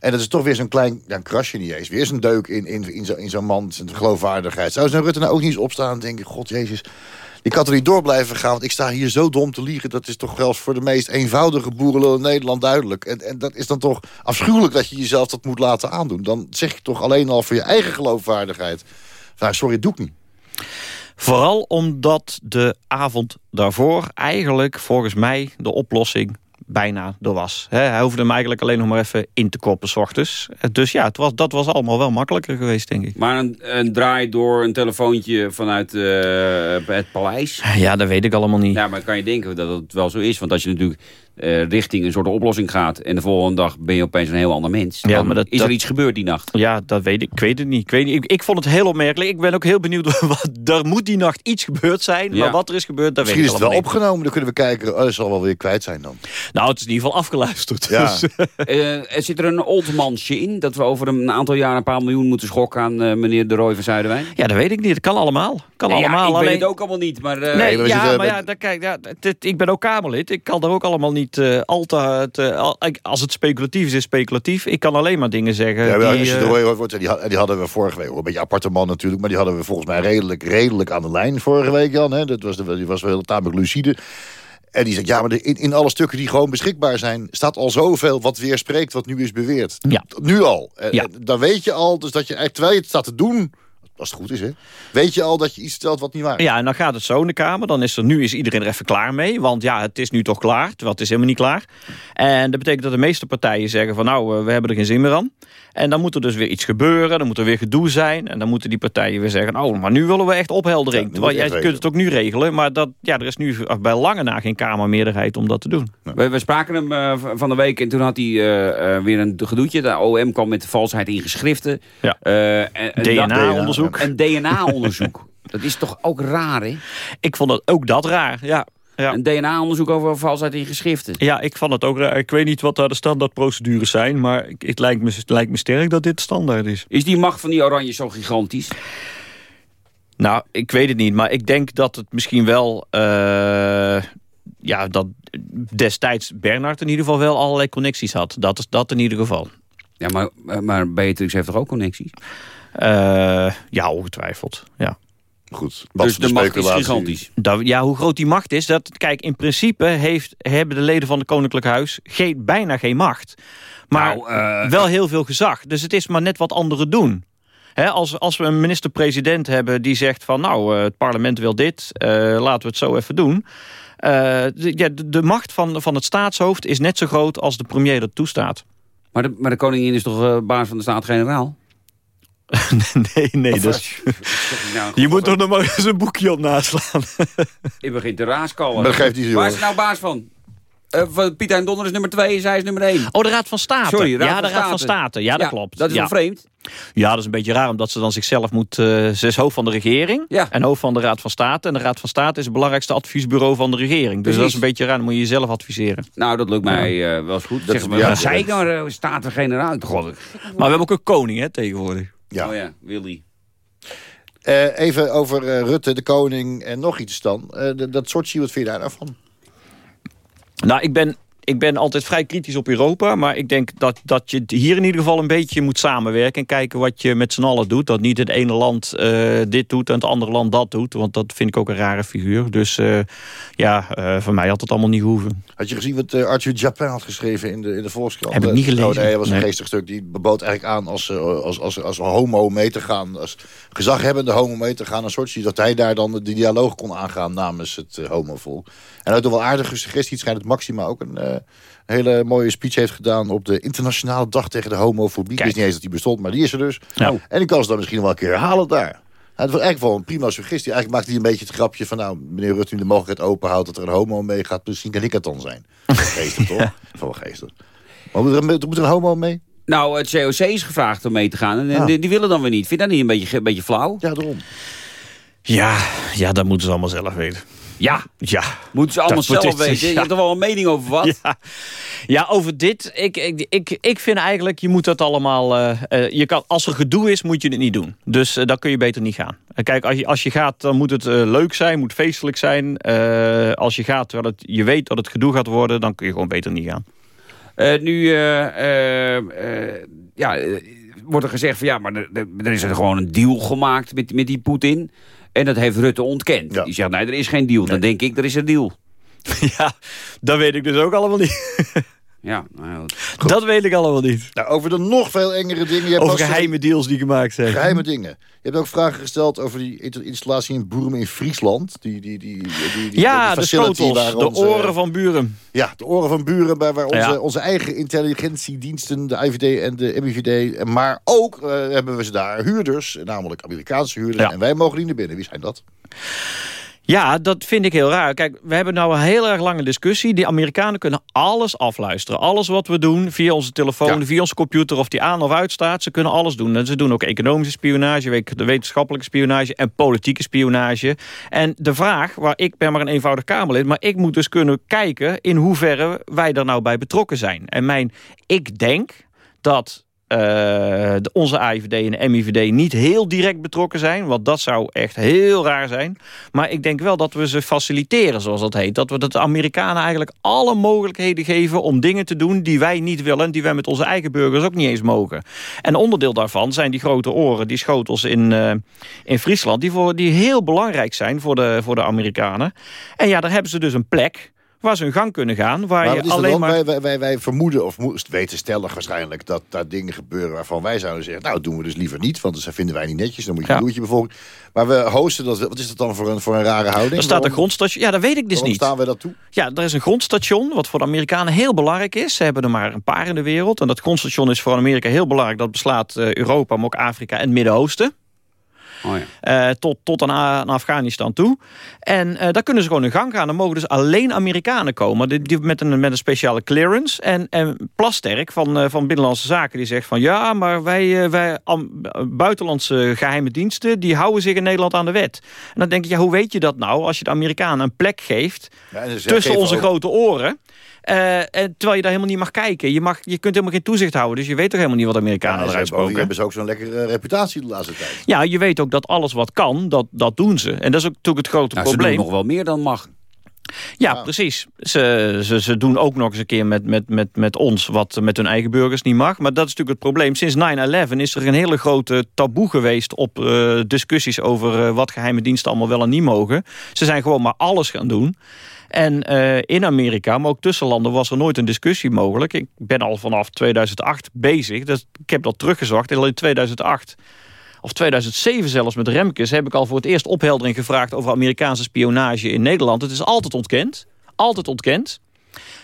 En dat is toch weer zo'n klein, een krasje niet eens, weer zo'n deuk in, in, in zo'n zo'n man, zijn geloofwaardigheid. Zou zo'n Rutte nou ook niet eens opstaan en denken, god jezus, ik kan er niet door blijven gaan, want ik sta hier zo dom te liegen. Dat is toch zelfs voor de meest eenvoudige boerenlul in Nederland duidelijk. En, en dat is dan toch afschuwelijk dat je jezelf dat moet laten aandoen. Dan zeg je toch alleen al voor je eigen geloofwaardigheid, nou sorry, doe ik niet. Vooral omdat de avond daarvoor eigenlijk volgens mij de oplossing bijna er was. Hij hoefde hem eigenlijk alleen nog maar even in te koppen s ochtends. Dus ja, het was, dat was allemaal wel makkelijker geweest, denk ik. Maar een, een draai door een telefoontje vanuit eh, het paleis. Ja, dat weet ik allemaal niet. Ja, maar kan je denken dat het wel zo is? Want als je natuurlijk eh, richting een soort oplossing gaat... en de volgende dag ben je opeens een heel ander mens... Ja, dan maar dat- is dat- er iets gebeurd die nacht. Ja, dat weet ik. Ik weet het niet. Ik, weet niet. Ik, ik vond het heel opmerkelijk. Ik ben ook heel benieuwd. Wat, er moet die nacht iets gebeurd zijn. Ja. Maar wat er is gebeurd, dat Misschien weet is ik het wel allemaal niet. opgenomen, dan kunnen we kijken, oh, dat zal wel weer kwijt zijn dan. Nou, het is in ieder geval afgeluisterd. Ja. Dus, Eh, er zit er een oldmansje in... dat we over een aantal jaar een paar miljoen moeten schokken... aan eh, meneer De Roy van Zuiderwijn? ja, dat weet ik niet. Het kan allemaal. Kan Nee, ja, allemaal. ik alleen... weet het ook allemaal niet, maar... eh, Nee, ja, maar met- ja, dan, kijk, ja, dit- ik ben ook Kamerlid. Ik kan daar ook allemaal niet eh, al te... ik- als het speculatief is, is speculatief. Ik kan alleen maar dingen zeggen. Ja, maar die, als je eh, wordt, die, had- die hadden we vorige week een beetje aparte man natuurlijk, maar die hadden we volgens mij redelijk, redelijk aan de lijn vorige week, Jan. Hè? Dat was, de- die was wel tamelijk lucide. En die zegt, ja, maar de- in, in alle stukken die gewoon beschikbaar zijn... staat al zoveel wat weerspreekt wat nu is beweerd. Ja. Nu al. Ja. dan weet je al, dus dat je eigenlijk, terwijl je het staat te doen... als het goed is, hè, weet je al dat je iets stelt wat niet waar is. Ja, en dan gaat het zo in de Kamer. Dan is er nu is iedereen er even klaar mee. Want ja, het is nu toch klaar. Terwijl het is helemaal niet klaar. En dat betekent dat de meeste partijen zeggen van nou, eh, we hebben er geen zin meer aan. En dan moet er dus weer iets gebeuren. Dan moet er weer gedoe zijn. En dan moeten die partijen weer zeggen, oh, maar nu willen we echt opheldering. Ja, Terwijl jij je echt kunt het ook nu regelen. Maar dat, ja, er is nu bij lange na geen Kamermeerderheid om dat te doen. We, we spraken hem eh, van de week en toen had hij eh, eh, weer een gedoetje. De OM kwam met de valsheid in geschriften. Ja. Eh, DNA-onderzoek. Een DNA-onderzoek. dat is toch ook raar, hè? Ik vond dat, ook dat raar, ja. Ja. Een DNA-onderzoek over valsheid in geschriften. Ja, ik vond het ook raar. Ik weet niet wat daar de standaardprocedures zijn, maar ik- het lijkt me, het lijkt me sterk dat dit standaard is. Is die macht van die oranje zo gigantisch? Nou, ik weet het niet, maar ik denk dat het misschien wel... eh, ja, dat destijds Bernard in ieder geval wel allerlei connecties had. Dat is dat in ieder geval. Ja, maar, maar Beatrix heeft toch ook connecties? Eh, ja, ongetwijfeld. Ja. Goed, dus de macht is gigantisch. Dat, ja, hoe groot die macht is, dat, kijk, in principe heeft, hebben de leden van het Koninklijk Huis geen, bijna geen macht. Maar Nou, eh, wel heel veel gezag. Dus het is maar net wat anderen doen. Hè, als, als we een minister-president hebben die zegt van... nou, eh, het parlement wil dit, eh, laten we het zo even doen. Eh, de, ja, de, macht van, van het staatshoofd is net zo groot als de premier dat toestaat. Maar de, maar de koningin is toch eh, baas van de Staat-Generaal? nee, nee. Dus, Nou, je moet toch nog maar eens een boekje op naslaan. Ik begin te raaskallen. Maar dat geeft niet, Waar is ze nou baas van? Eh, van Pieter en Donner is nummer 2 en zij is nummer 1. Oh, de Raad van State. Sorry, Raad ja, van de Raad van State. Ja, dat klopt. Dat is ja. wel vreemd. Ja, dat is een beetje raar, omdat ze dan zichzelf moet... eh, ze is hoofd van de regering Ja. en hoofd van de Raad van State. En de Raad van State is het belangrijkste adviesbureau van de regering. Dus Precies. dat is een beetje raar, dan moet je jezelf adviseren. Nou, dat lukt mij eh, wel eens goed. Dat zeg maar, ja, zei ja. ik nou? eh, Staten-generaal? Maar we hebben ook een koning hè, tegenwoordig. Ja. Oh ja, Willy. Eh, even over eh, Rutte, de koning en nog iets dan. Eh, dat Sochi, wat vind je daar nou van? Nou, ik ben, ik ben altijd vrij kritisch op Europa. Maar ik denk dat, dat je hier in ieder geval een beetje moet samenwerken. En kijken wat je met z'n allen doet. Dat niet het ene land eh, dit doet en het andere land dat doet. Want dat vind ik ook een rare figuur. Dus eh, ja, eh, voor mij had het allemaal niet gehoeven. Had je gezien wat Arthur Japin had geschreven in de, in de Volkskrant? Heb ik niet gelezen. Oh, nee, dat was een Nee. geestig stuk. Die bebood eigenlijk aan als, als, als, als homo mee te gaan. Als gezaghebbende homo mee te gaan naar Sochi. Dat hij daar dan de dialoog kon aangaan namens het uh, homovolk. En ook nog wel aardige suggestie. Het schijnt dat Maxima ook een hele mooie speech heeft gedaan... op de internationale dag tegen de homofobie. Ik wist niet eens dat die bestond, maar die is er dus. Ja. En ik kan ze dan misschien wel een keer herhalen daar. Het was eigenlijk wel een prima suggestie. Eigenlijk maakte hij een beetje het grapje van... nou, meneer Rutte nu de mogelijkheid openhoudt dat er een homo mee gaat... misschien kan ik het dan zijn. Geestig, toch? Van wel geestig. Maar moet er, een- moet er een homo mee? Nou, het COC is gevraagd om mee te gaan. En Ja. die, die willen dan weer niet. Vind je dat niet een beetje, een beetje flauw? Ja, daarom. Ja, ja, dat moeten ze allemaal zelf weten. Ja, Ja, moeten ze allemaal zelf weten. Je ja. hebt er wel een mening over wat? Ja. ja, over dit. Ik, ik, ik, ik vind eigenlijk, je moet dat allemaal... eh, eh, je kan, als er gedoe is, moet je het niet doen. Dus eh, dan kun je beter niet gaan. Kijk, als je, als je gaat, dan moet het leuk zijn, moet feestelijk zijn. Als je gaat terwijl het, je weet dat het gedoe gaat worden... dan kun je gewoon beter niet gaan. Nu ja, wordt er gezegd van ja, maar er, er- er is er gewoon een deal gemaakt met, met die Poetin. En dat heeft Rutte ontkend. Ja. Die zegt nee, er is geen deal. Dan denk ik, er is een deal. ja, dat weet ik dus ook allemaal niet. Ja, nou, goed. Dat weet ik allemaal niet. Nou, over de nog veel engere dingen. Je hebt Over geheime deals die gemaakt zijn. Geheime dingen. Je hebt ook vragen gesteld over die installatie in Boerum in Friesland. Die, die, die, die, die, Ja, die de schotels, waar de onze- oren van buren. Ja, de oren van buren, bij waar onze, Ja. onze eigen intelligentiediensten, de IVD en de MIVD, maar ook eh, hebben we ze daar huurders, namelijk Amerikaanse huurders. Ja. En wij mogen niet naar binnen. Wie zijn dat? Ja, dat vind ik heel raar. Kijk, we hebben nou een heel erg lange discussie. Die Amerikanen kunnen alles afluisteren. Alles wat we doen, via onze telefoon, Ja. via onze computer... of die aan of uit staat, ze kunnen alles doen. En ze doen ook economische spionage, wetenschappelijke spionage... en politieke spionage. En de vraag, waar ik ben maar een eenvoudig Kamerlid... maar ik moet dus kunnen kijken in hoeverre wij er nou bij betrokken zijn. En mijn, ik denk dat de- onze AIVD en de MIVD niet heel direct betrokken zijn. Want dat zou echt heel raar zijn. Maar ik denk wel dat we ze faciliteren, zoals dat heet. Dat we de Amerikanen eigenlijk alle mogelijkheden geven... om dingen te doen die wij niet willen... en die wij met onze eigen burgers ook niet eens mogen. En onderdeel daarvan zijn die grote oren, die schotels in, eh, in Friesland... Die, voor, die heel belangrijk zijn voor de, voor de Amerikanen. En ja, daar hebben ze dus een plek waar ze hun gang kunnen gaan. Waar Maar je alleen maar... Wij, wij, wij, wij vermoeden, of weten stellig waarschijnlijk... dat daar dingen gebeuren waarvan wij zouden zeggen... nou, doen we dus liever niet, want dat vinden wij niet netjes. Dan moet je Ja. een doetje bevolking. Maar we hosten dat... Wat is dat dan voor een, voor een rare houding? Er staat een grondstation. Ja, dat weet ik dus waarom niet. staan we dat toe? Ja, er is een grondstation, wat voor de Amerikanen heel belangrijk is. Ze hebben er maar een paar in de wereld. En dat grondstation is voor Amerika heel belangrijk. Dat beslaat eh, Europa, maar ook Afrika en het Midden-Oosten. Oh ja. Eh, tot, tot aan, aan Afghanistan toe. En eh, daar kunnen ze gewoon in gang gaan. Dan mogen dus alleen Amerikanen komen. Die, die met, een, met een speciale clearance. En, en Plasterk van, eh, van Binnenlandse Zaken die zegt van... ja, maar wij, wij am- buitenlandse geheime diensten... die houden zich in Nederland aan de wet. En dan denk ik, ja, hoe weet je dat nou... als je de Amerikanen een plek geeft Ja, tussen onze ook- grote oren... eh, en terwijl je daar helemaal niet mag kijken. Je, mag, je kunt helemaal geen toezicht houden. Dus je weet toch helemaal niet wat de Ja, Amerikanen en ze eruit hebben, ook- spoken. hebben ze ook zo'n lekkere reputatie de laatste tijd. Ja, je weet ook dat alles wat kan, dat, dat doen ze. En dat is ook natuurlijk het grote Nou, ze probleem. doen nog wel meer dan mag. Ja, precies. Ze, ze, ze doen ook nog eens een keer met, met, met, met ons wat met hun eigen burgers niet mag. Maar dat is natuurlijk het probleem. Sinds 9-11 is er een hele grote taboe geweest op eh, discussies over eh, wat geheime diensten allemaal wel en niet mogen. Ze zijn gewoon maar alles gaan doen. En eh, in Amerika, maar ook tussen landen, was er nooit een discussie mogelijk. Ik ben al vanaf 2008 bezig. Dus ik heb dat teruggezocht. En al in 2008 of 2007 zelfs met Remkes... heb ik al voor het eerst opheldering gevraagd... over Amerikaanse spionage in Nederland. Het is altijd ontkend. Altijd ontkend.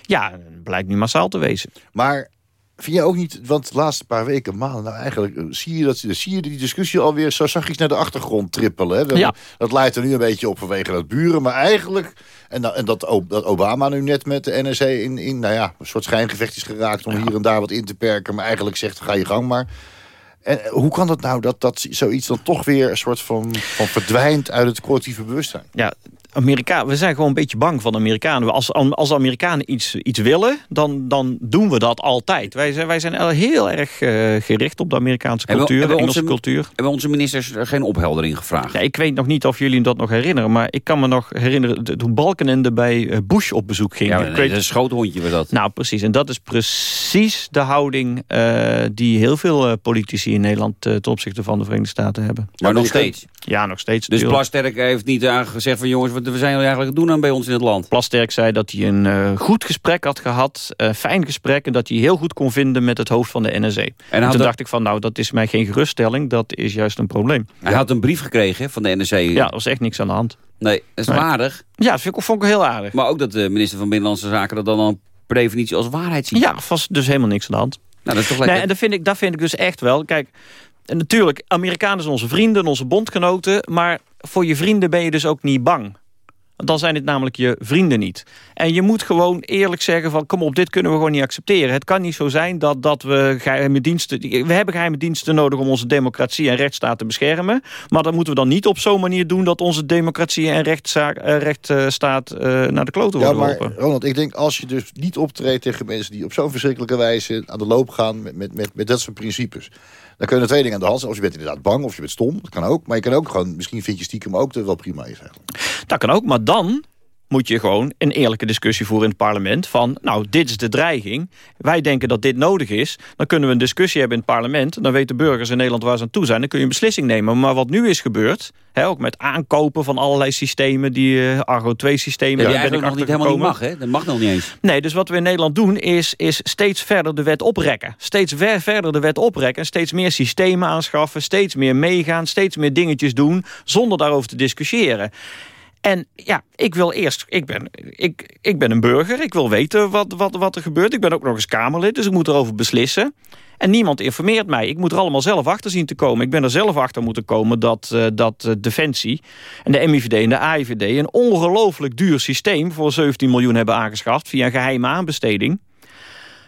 Ja, blijkt nu massaal te wezen. Maar vind je ook niet, want de laatste paar weken, maanden, nou eigenlijk eh, zie je, dat, zie je die discussie alweer zo zachtjes naar de achtergrond trippelen. Hè? Dat, Ja. dat leidt er nu een beetje op vanwege dat buren, maar eigenlijk, en, dat- en dat, dat Obama nu net met de NSA in, in nou ja, een soort schijngevecht is geraakt om hier en daar wat in te perken, maar eigenlijk zegt, ga je gang maar. En eh, hoe kan het nou dat, dat zoiets dan toch weer een soort van, van verdwijnt uit het collectieve bewustzijn? Ja, Amerika, we zijn gewoon een beetje bang van de Amerikanen. Als, als de Amerikanen iets, iets willen, dan, dan doen we dat altijd. Wij zijn, wij zijn heel erg eh, gericht op de Amerikaanse Hebben- cultuur, hebben Engelse onze- cultuur. Hebben onze ministers er geen opheldering gevraagd? Ja, ik weet nog niet of jullie dat nog herinneren, maar ik kan me nog herinneren toen Balkenende bij eh, Bush op bezoek ging. Ja, Ik nee, weet- is een schoothondje was dat. Nou, precies. En dat is precies de houding eh, die heel veel politici in Nederland ten opzichte van de Verenigde Staten hebben. maar nog je kan- steeds. Ja, nog steeds. Dus. Plasterk heeft niet aan gezegd van jongens, wat we zijn jullie eigenlijk aan het doen aan bij ons in het land. Plasterk zei dat hij een eh, goed gesprek had gehad, een fijn gesprek... en dat hij heel goed kon vinden met het hoofd van de NSE. En, toen er- dacht ik van, nou, dat is mij geen geruststelling, dat is juist een probleem. Hij had een brief gekregen van de NRC. Ja, er was echt niks aan de hand. Nee, dat is Nee. waardig. Ja, dat vind ik, vond ik heel aardig. Maar ook dat de minister van Binnenlandse Zaken dat dan, per definitie als waarheid ziet. Ja, vast dus helemaal niks aan de hand. Nou, dat is toch lekker. Nee, en dat vind, ik, dat vind ik dus echt wel. Kijk, en natuurlijk, Amerikanen zijn onze vrienden, onze bondgenoten... maar voor je vrienden ben je dus ook niet bang. Dan zijn het namelijk je vrienden niet. En je moet gewoon eerlijk zeggen van... kom op, dit kunnen we gewoon niet accepteren. Het kan niet zo zijn dat, dat we geheime diensten... We hebben geheime diensten nodig om onze democratie en rechtsstaat te beschermen. Maar dat moeten we dan niet op zo'n manier doen... dat onze democratie en rechtszaak, eh, rechtsstaat eh, naar de kloten Ja, worden maar geholpen. Ronald, ik denk als je dus niet optreedt tegen mensen die op zo'n verschrikkelijke wijze aan de loop gaan met, met, met, met dat soort principes. Dan kunnen er twee dingen aan de hand zijn. Of je bent inderdaad bang of je bent stom. Dat kan ook. Maar je kan ook gewoon, misschien vind je stiekem ook het wel prima is eigenlijk. Dat kan ook, maar dan moet je gewoon een eerlijke discussie voeren in het parlement... van, nou, dit is de dreiging. Wij denken dat dit nodig is. Dan kunnen we een discussie hebben in het parlement. Dan weten burgers in Nederland waar ze aan toe zijn. Dan kun je een beslissing nemen. Maar wat nu is gebeurd, hè, ook met aankopen van allerlei systemen... die eh, Argo 2-systemen... Ja, die eigenlijk nog niet helemaal niet mag, hè? Dat mag nog niet eens. Nee, dus wat we in Nederland doen is, is steeds verder de wet oprekken. Steeds ver- verder de wet oprekken. Steeds meer systemen aanschaffen. Steeds meer meegaan. Steeds meer dingetjes doen. Zonder daarover te discussiëren. En ja, ik wil eerst... Ik ben, ik, ik ben een burger. Ik wil weten wat, wat, wat er gebeurt. Ik ben ook nog eens Kamerlid. Dus ik moet erover beslissen. En niemand informeert mij. Ik moet er allemaal zelf achter zien te komen. Ik ben er zelf achter moeten komen dat, eh, dat eh, Defensie en de MIVD en de AIVD... een ongelooflijk duur systeem voor 17 miljoen hebben aangeschaft... via een geheime aanbesteding.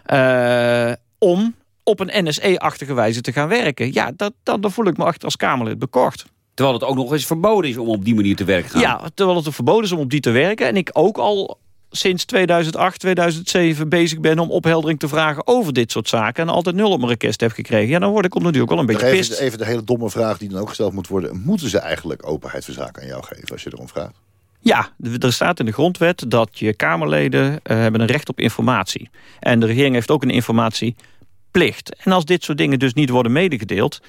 eh, om op een NSE-achtige wijze te gaan werken. Ja, dat, dat, dan voel ik me achter als Kamerlid bekort. Terwijl het ook nog eens verboden is om op die manier te werken gaan. Ja, terwijl het verboden is om op die te werken. En ik ook al sinds 2008, 2007 bezig ben om opheldering te vragen over dit soort zaken. En altijd nul op mijn request heb gekregen. Ja, dan word ik op natuurlijk wel een beetje Nog pist. even, even de hele domme vraag die dan ook gesteld moet worden. Moeten ze eigenlijk openheid van zaken aan jou geven als je erom vraagt? Ja, er staat in de grondwet dat je Kamerleden eh, hebben een recht op informatie. En de regering heeft ook een informatieplicht. En als dit soort dingen dus niet worden medegedeeld...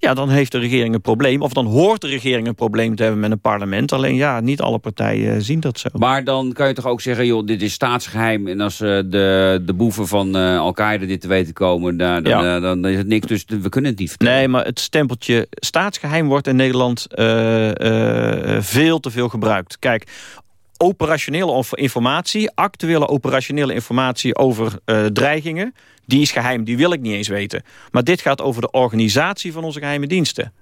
ja, dan heeft de regering een probleem. Of dan hoort de regering een probleem te hebben met een parlement. Alleen ja, niet alle partijen eh, zien dat zo. Maar dan kan je toch ook zeggen, joh, dit is staatsgeheim. En als eh, de, de boeven van eh, Al-Qaeda dit te weten komen, dan, dan, Ja. dan is het niks. Dus we kunnen het niet vertellen. Nee, maar het stempeltje staatsgeheim wordt in Nederland veel te veel gebruikt. Kijk, operationele informatie, actuele operationele informatie over eh, dreigingen, die is geheim, die wil ik niet eens weten. Maar dit gaat over de organisatie van onze geheime diensten.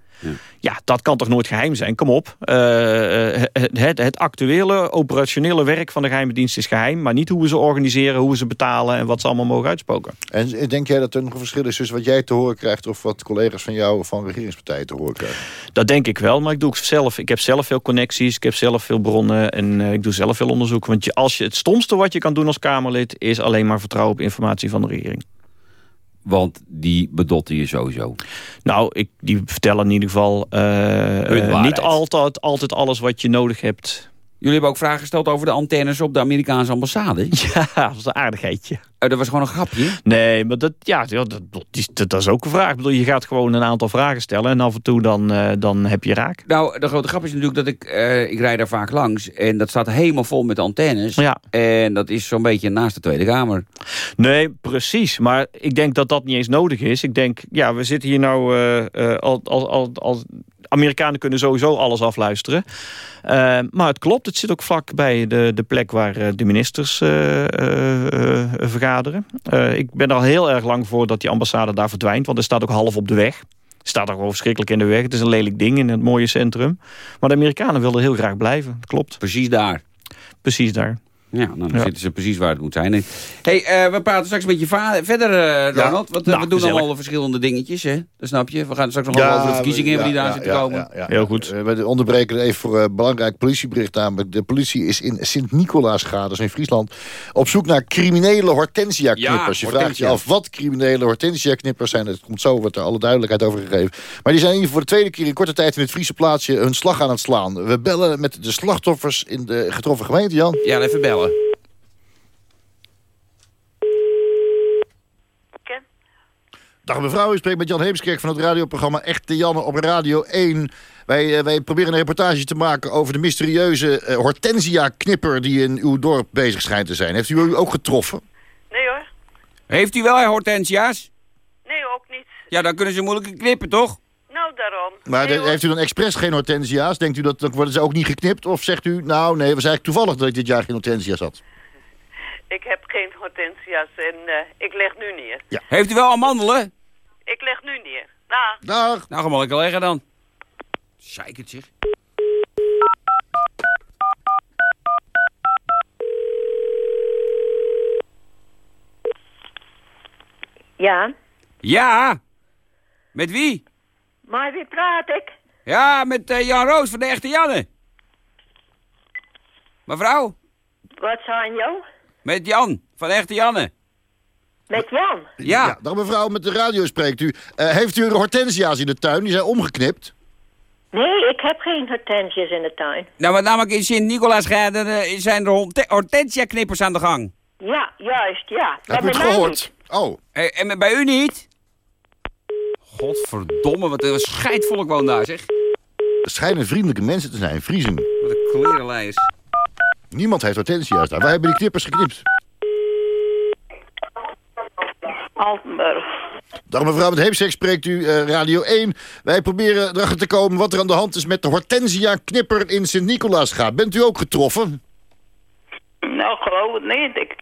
Ja, dat kan toch nooit geheim zijn? Kom op. Eh, het, het, het actuele, operationele werk van de geheime dienst is geheim... maar niet hoe we ze organiseren, hoe we ze betalen... en wat ze allemaal mogen uitspoken. En denk jij dat er nog een verschil is tussen wat jij te horen krijgt... of wat collega's van jou of van regeringspartijen te horen krijgen? Dat denk ik wel, maar ik, doe ook zelf, ik heb zelf veel connecties, ik heb zelf veel bronnen en eh, ik doe zelf veel onderzoek. Want je, als je, het stomste wat je kan doen als Kamerlid is alleen maar vertrouwen op informatie van de regering. Want die bedotten je sowieso. Nou, ik, die vertellen in ieder geval eh, niet altijd, altijd alles wat je nodig hebt. Jullie hebben ook vragen gesteld over de antennes op de Amerikaanse ambassade. Ja, dat is een aardigheidje. Eh, dat was gewoon een grapje. Nee, maar dat, ja, dat, dat, is, dat is ook een vraag. Ik bedoel, je gaat gewoon een aantal vragen stellen en af en toe dan, eh, dan heb je raak. Nou, de grote grap is natuurlijk dat ik, eh, ik rijd daar vaak langs. En dat staat helemaal vol met antennes. Ja. En dat is zo'n beetje naast de Tweede Kamer. Nee, precies. Maar ik denk dat dat niet eens nodig is. Ik denk, ja, we zitten hier nou eh, al, al, al, al Amerikanen kunnen sowieso alles afluisteren. Uh, maar het klopt, het zit ook vlak bij de, de plek waar uh, de ministers uh, vergaderen. ik ben er al heel erg lang voor dat die ambassade daar verdwijnt. Want er staat ook half op de weg. Staat er gewoon verschrikkelijk in de weg. Het is een lelijk ding in het mooie centrum. Maar de Amerikanen wilden heel graag blijven. Dat klopt. Precies daar. Precies daar. Ja, nou, dan ja. zitten ze precies waar het moet zijn. hey, uh, we praten straks een beetje verder, uh, Ronald. Want, uh, nou, we doen allemaal verschillende dingetjes, hè? Dat snap je. We gaan straks nog ja, over de verkiezingen we, die daar zitten komen. Heel goed. we onderbreken even voor een belangrijk politiebericht namelijk. De politie is in Sint-Nicolaasgade, dus in Friesland, op zoek naar criminele hortensia-knippers. je vraagt je af wat criminele hortensia-knippers zijn. Het komt zo, wordt er alle duidelijkheid over gegeven. Maar die zijn geval voor de tweede keer in korte tijd in het Friese plaatsje hun slag aan het slaan. We bellen met de slachtoffers in de getroffen gemeente, Jan. Ja, even bellen. Dag mevrouw, u spreekt met Jan Heemskerk van het radioprogramma Echte Janne op Radio 1. Wij, uh, wij proberen een reportage te maken over de mysterieuze uh, hortensia-knipper... die in uw dorp bezig schijnt te zijn. Heeft u u ook getroffen? Nee hoor. Heeft u wel hortensia's? Nee, ook niet. Ja, dan kunnen ze moeilijk knippen, toch? Nou, daarom. Maar nee, heeft u dan expres geen hortensia's? Denkt u dat dan worden ze ook niet geknipt? Of zegt u, nou nee, het was eigenlijk toevallig dat ik dit jaar geen hortensia's had? Ik heb geen hortensia's en uh, ik leg nu neer. Ja. Heeft u wel amandelen? Ik leg nu neer. Dag. Dag. Nou, ga maar lekker leggen dan. Zeikert zeg. Ja? Ja? Met wie? Maar wie praat ik? Ja, met uh, Jan Roos van de Echte Janne. Mevrouw? Wat zijn jou? Met Jan van Echte Janne. Met Jan? Ja. ja dag mevrouw, met de radio spreekt u. Uh, heeft u hortensia's in de tuin? Die zijn omgeknipt. Nee, ik heb geen hortensia's in de tuin. Nou, maar namelijk in Sint-Nicolaas uh, zijn er hortensia-knippers aan de gang. Ja, juist, ja. Heb je het gehoord? Oh. Hey, en bij u niet? Godverdomme, wat een scheidvolk woont daar, zeg. Er schijnen vriendelijke mensen te zijn, Vriezen. Wat een klerenlijst. Niemand heeft hortensia's daar. Wij hebben die knippers geknipt. Altenburg. Dag mevrouw, met Heemstek spreekt u uh, Radio 1. Wij proberen erachter te komen wat er aan de hand is met de hortensia-knipper in Sint-Nicolaas gaat. Bent u ook getroffen? Nou, geloof het niet. Ik...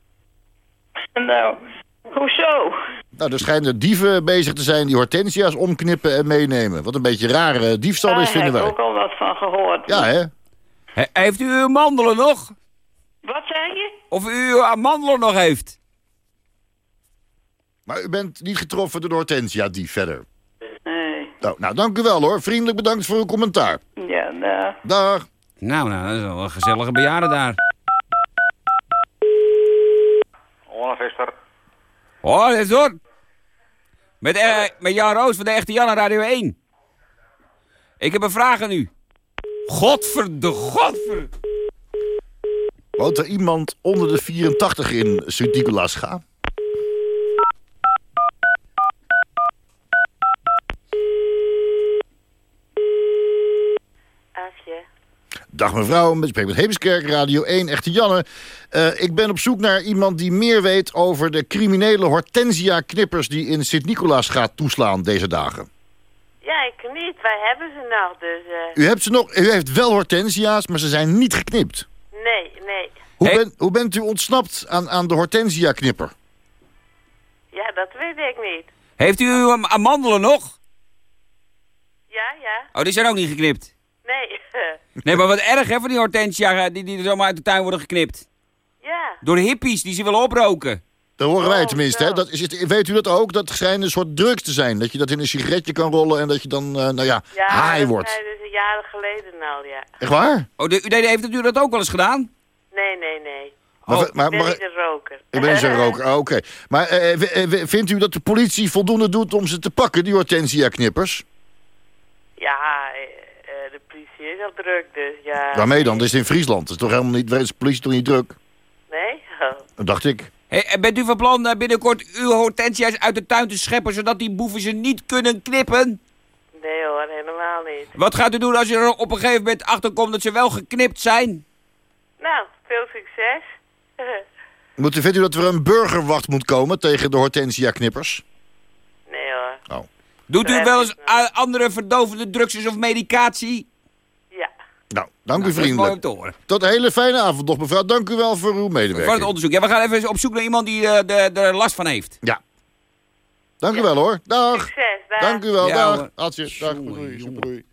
Nou, hoezo? Nou, er schijnen dieven bezig te zijn die hortensia's omknippen en meenemen. Wat een beetje rare diefstal is, vinden wij. Daar heb ik ook al wat van gehoord. Ja, hè? He heeft u uw mandelen nog? Wat zei je? Of u uw mandelen nog heeft? Maar u bent niet getroffen door de hortensia die verder? Nee. Nou, nou, dank u wel hoor. Vriendelijk bedankt voor uw commentaar. Ja, dag. Dag. Nou, nou, dat is wel een gezellige bejaarde daar. Ole Visser. Oh, dat is hoor. Met, uh, met Jan Roos van de Echte Jan Radio 1. Ik heb een vraag aan u. Godverde, godver... Woont er iemand onder de 84 in Sint-Nicolaas gaan? Dag mevrouw, ik spreek met Heemskerk, Radio 1, Echte Janne. Uh, ik ben op zoek naar iemand die meer weet over de criminele hortensia-knippers... die in Sint-Nicolaas gaat toeslaan deze dagen. Ja, ik niet. Wij hebben ze nog, dus... Uh... U, hebt ze nog, u heeft wel hortensia's, maar ze zijn niet geknipt. Nee, nee. Hoe, hey. ben, hoe bent u ontsnapt aan, aan de hortensia-knipper? Ja, dat weet ik niet. Heeft u uw amandelen nog? Ja, ja. Oh, die zijn ook niet geknipt? Nee. nee, maar wat erg hè, van die hortensia die, die er zomaar uit de tuin worden geknipt. Ja. Door hippies die ze willen oproken. Dat horen wij tenminste. Hè? Dat is, weet u dat ook? Dat schijnt een soort drugs te zijn. Dat je dat in een sigaretje kan rollen en dat je dan, uh, nou ja, ja high wordt. Ja, dat is jaren geleden al, ja. Echt waar? Oh, de, u, heeft u dat ook wel eens gedaan? Nee, nee, nee. Maar, oh, maar, ik ben niet een roker. Ik ben niet een roker, oh, oké. Okay. Maar uh, vindt u dat de politie voldoende doet om ze te pakken, die hortensia-knippers? Ja, de politie is al druk, dus ja... Waarmee dan? Dat is in Friesland. Dat is toch helemaal niet... Is de politie toch niet druk? Nee? Oh. Dat dacht ik. Hey, bent u van plan binnenkort uw hortensia's uit de tuin te scheppen... zodat die boeven ze niet kunnen knippen? Nee hoor, helemaal niet. Wat gaat u doen als je er op een gegeven moment achterkomt dat ze wel geknipt zijn? Nou, veel succes. moet u, vindt u dat er een burgerwacht moet komen tegen de hortensia-knippers? Nee hoor. Oh. Doet u wel eens andere verdovende drugs of medicatie? Nou, dank Nou, u dat is mooi om vriendelijk. te horen. Tot een hele fijne avond nog, mevrouw. Dank u wel voor uw Voor het medewerking. onderzoek. Ja, we gaan even op zoek naar iemand die eh, de, er last van heeft. Ja. Dank u wel hoor. Dag. Succes, dag. Dank u wel. Ja, dag. Adje. Dag. Doei.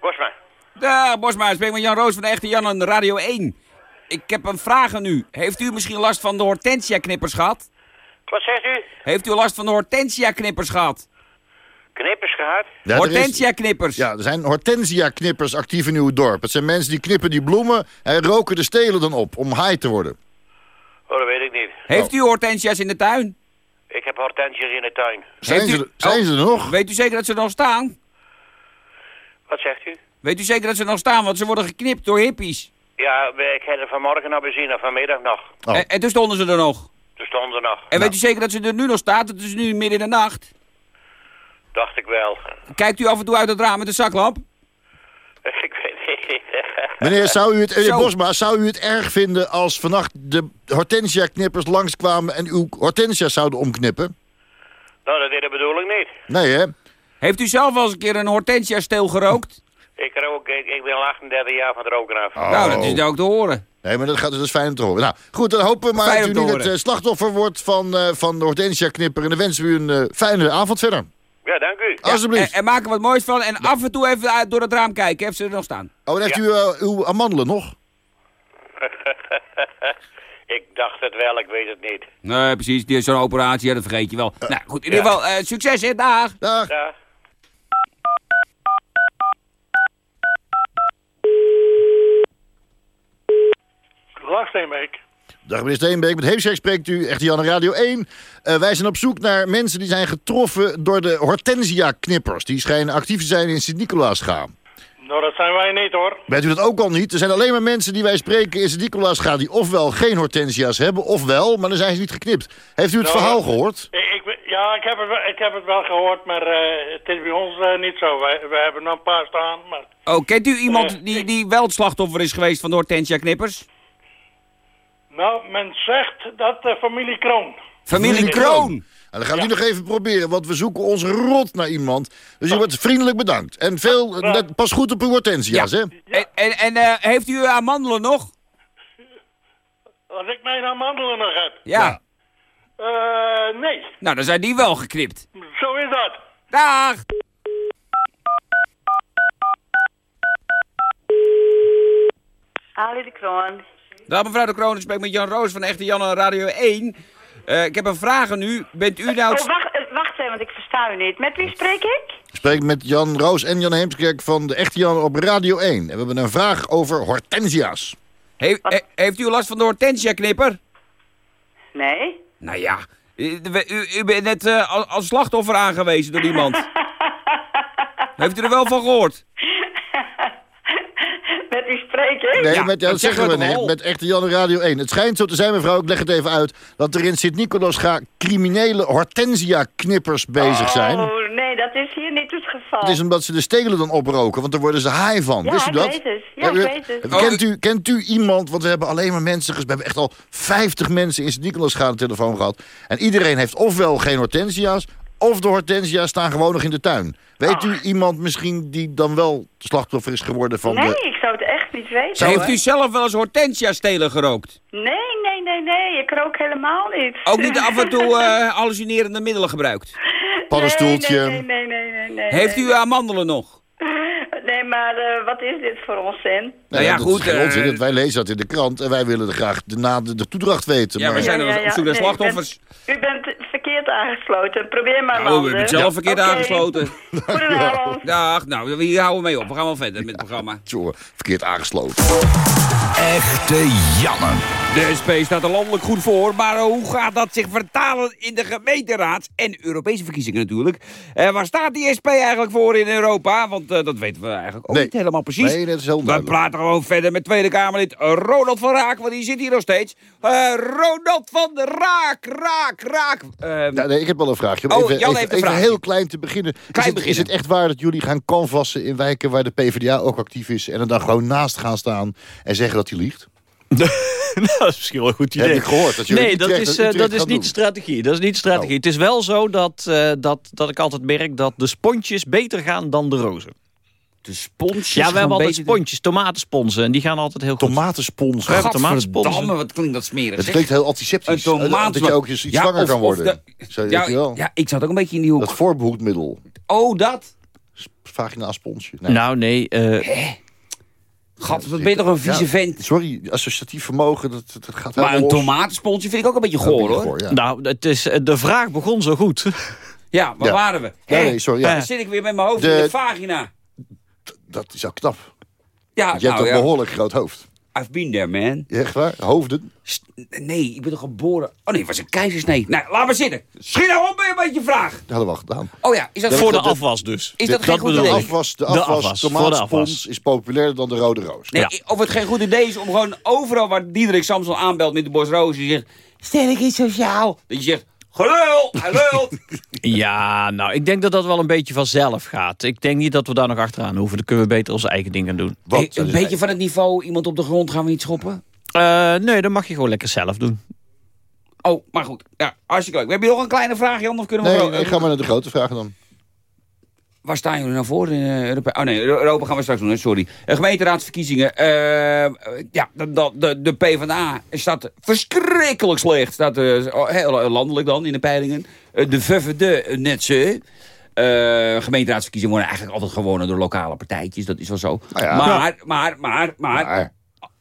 Bosma. Dag Bosma, ik spreek met Jan Roos van de Echte Jan aan Radio 1. Ik heb een vraag aan u. Heeft u misschien last van de hortensia-knippers gehad? Wat zegt u? Heeft u last van de hortensia-knippers gehad? Knippers gehad? Ja, er Hortensia-knippers. Ja, er zijn hortensia-knippers actief in uw dorp. Het zijn mensen die knippen die bloemen en roken de stelen dan op om high te worden. Oh, dat weet ik niet. Heeft u hortensia's in de tuin? Ik heb hortensias in de tuin. Zijn, u- ze, zijn Oh. ze er nog? Weet u zeker dat ze er nog staan? Wat zegt u? Weet u zeker dat ze er nog staan, want ze worden geknipt door hippies. Ja, ik heb er vanmorgen nog bezien, of vanmiddag nog. Oh. En, en toen stonden ze er nog. Er nog. En weet u zeker dat ze er nu nog staat? Het is nu midden in de nacht. Dacht ik wel. Kijkt u af en toe uit het raam met een zaklamp? ik weet niet. Meneer, zou u het, meneer Zo. Bosma, zou u het erg vinden als vannacht de hortensia-knippers langskwamen en uw hortensia's zouden omknippen? nou, dat is de bedoeling niet. Nee, hè? Heeft u zelf al eens een keer een hortensia-steel gerookt? Ik, rook, ik, ik ben al 38 jaar van het roken af. Nou, dat is ook te horen. Nee, maar dat, gaat, dat is fijn om te horen. Nou, goed, dan hopen we maar Fijn dat u niet het eh, slachtoffer wordt van, eh, van de hortensia-knipper. En dan wensen we u een eh, fijne avond verder. Ja, dank u. Alsjeblieft. En, en maak er wat moois van. En af en toe even door het raam kijken. Heeft ze er nog staan? Oh, en heeft u uw amandelen nog? ik dacht het wel, ik weet het niet. Nee, precies. Die is zo'n operatie, ja, dat vergeet je wel. nou, goed. In ieder geval, eh, succes, hè. Dag. Dag. Dag Steenbeek. Dag meneer Steenbeek, met Heemskerk spreekt u, echt Jan Radio 1. Eh, wij zijn op zoek naar mensen die zijn getroffen door de hortensia-knippers. Die schijnen actief te zijn in Sint-Nicolaasga. Nou, dat zijn wij niet hoor. Weet u dat ook al niet? Er zijn alleen maar mensen die wij spreken in Sint-Nicolaasga... die ofwel geen hortensia's hebben, ofwel, maar dan zijn ze niet geknipt. Heeft u het Nou, verhaal gehoord? Ik, ik- ja, ik heb, het, wel- ik heb het wel gehoord, maar eh, het is bij ons eh, niet zo. Wij, wij hebben er een paar staan, maar... Oh, kent u iemand die, die wel het slachtoffer is geweest van de hortensia-knippers? Nou, men zegt dat de familie Kroon. Familie Kroon. En dan gaan we nu nog even proberen, want we zoeken ons rot naar iemand. Dus u wordt vriendelijk bedankt. En veel, Ja. pas goed op uw hortensia's, hè? En, en, en eh, heeft u amandelen nog? Als ik mijn amandelen nog heb. Ja. Eh, nee, Nou, dan zijn die wel geknipt. zo is dat. Dag. Ali de Kroon. Dag mevrouw de Kroon, ik spreek met Jan Roos van Echte Jan aan Radio 1. Eh, ik heb een vraag aan u. Bent u nou... Oh, wacht, eh, wacht even, want ik versta u niet. Met wie spreek ik? Ik spreek met Jan Roos en Jan Heemskerk van de Echte Jan op Radio 1. En we hebben een vraag over hortensia's. He- he- heeft u last van de hortensia-knipper? Nee. Nou ja, u, u, u bent net eh, als, als slachtoffer aangewezen door iemand. heeft u er wel van gehoord? Nee, Ja, met, ja, dat dat zeggen we net, met Echte Jan Radio 1. Het schijnt zo te zijn, mevrouw, ik leg het even uit... dat er in Sint-Nicolaasga criminele hortensia-knippers bezig zijn. Oh, nee, dat is hier niet het geval. Het is omdat ze de stelen dan oproken, want daar worden ze high van. Ja, Wist u ik dat? weet het. Ja, ik weet het. Kent u, kent u iemand, want we hebben alleen maar mensen... We hebben echt al 50 mensen in aan de telefoon gehad. En iedereen heeft ofwel geen hortensia's... of de hortensia's staan gewoon nog in de tuin. Weet u iemand misschien die dan wel slachtoffer is geworden van nee, de... ik zou het echt niet weten. Zou- heeft u zelf wel eens hortensia-stelen gerookt? Nee, nee, nee, nee. Ik rook helemaal niet. Ook niet af en toe eh hallucinerende middelen gebruikt? Paddenstoeltje. Nee, nee, nee, nee, nee, nee. Heeft u amandelen nog? Maar eh, wat is dit voor onzin? Nou ja, goed, is eh, onzin, dat wij lezen dat in de krant en wij willen er graag de, na de, de toedracht weten. Ja, maar- we zijn Ja, ja, op zoek naar Nee, slachtoffers. U bent verkeerd aangesloten. Probeer maar Oh, hebben het zelf verkeerd aangesloten. Goedenavond. Dag, nou, hier houden we mee op. We gaan wel verder met het programma. Tjoh, verkeerd aangesloten. Echte Janne. De SP staat er landelijk goed voor, maar hoe gaat dat zich vertalen in de gemeenteraads en Europese verkiezingen natuurlijk? Eh, waar staat die SP eigenlijk voor in Europa? Want eh, dat weten we eigenlijk ook Nee. niet helemaal precies. Nee, dat is heel we praten gewoon verder met Tweede Kamerlid Ronald van Raak, want die zit hier nog steeds. Eh, Ronald van Raak, Raak, Raak. Eh, Ja, nee, ik heb wel een vraagje. Oh, even, even, heel klein te beginnen. Klein is, het, beginnen. is het echt waar dat jullie gaan canvassen in wijken waar de PvdA ook actief is... en er dan gewoon naast gaan staan en zeggen dat hij liegt? nou, dat is misschien wel een goed idee. Heb ik gehoord, dat jullie nee, dat is, eh, dat is niet doen. strategie. Dat is niet de strategie. Oh. Het is wel zo dat, eh, dat, dat ik altijd merk dat de sponsjes beter gaan dan de rozen. De sponsjes Ja, we hebben altijd sponsjes, tomatensponsen. En die gaan altijd heel goed. Tomatenspons. We hebben tomatensponsen. Wat klinkt dat smerig. Het klinkt heel antiseptisch. Een tomaat- Dat je ook eens iets Ja, zwanger of- kan worden. de- Zo, ja, wel. ja, ik zat ook een beetje in die hoek. Dat voorbehoedmiddel. Oh, dat? Vaginaal sponsje. Nee. Nou, nee. eh, Gat, wat ben je toch een vieze Ja, vent. Sorry, associatief vermogen, dat, dat gaat Maar een tomatensponsje vind ik ook een beetje goor, hoor. goor, ja. Nou, het is, eh, de vraag begon zo goed. Ja, waar Ja. waren we? Ja, Hè? nee, sorry, ja. Dan zit ik weer met mijn hoofd De- in de vagina. Dat is ook knap. Ja, je hebt nou een ja. behoorlijk groot hoofd. I've been there, man. Echt waar? Hoofden? St- Nee, ik ben toch geboren... Oh nee, het was een keizersnee. Nou, laat maar zitten. Schiet nou op met een beetje vraag. Dat hadden we al gedaan. Oh ja, is dat Voor de dat- afwas dus. Is dat De- geen goed de idee? afwas, de De afwas, de tomaatspons afwas. is populairder dan de rode roos. Nee, Ja. Of het geen goed idee is om gewoon overal waar Diederik Samson aanbelt met de Bos Roos... die zegt, stel ik is sociaal. Dat je zegt, gelul, hij lult. Ja, nou, ik denk dat dat wel een beetje vanzelf gaat. Ik denk niet dat we daar nog achteraan hoeven. Dan kunnen we beter onze eigen dingen doen. Wat? Hey, een beetje van het niveau, iemand op de grond gaan we niet schoppen? Eh, nee, dat mag je gewoon lekker zelf doen. Oh, maar goed. Ja, hartstikke leuk. Heb je nog een kleine vraag, Jan? Of kunnen we Nee, nee, ga maar naar de grote vragen dan. Waar staan jullie nou voor? in eh, Europa? Oh nee, Europa gaan we straks doen, sorry. Eh, gemeenteraadsverkiezingen. eh, ja, de, de, de, PvdA staat verschrikkelijk slecht. Staat heel landelijk dan in de peilingen. De VVD net zo. Eh, gemeenteraadsverkiezingen worden eigenlijk altijd gewonnen door lokale partijtjes. Dat is wel zo. Ja. maar, maar, maar, maar, Maar,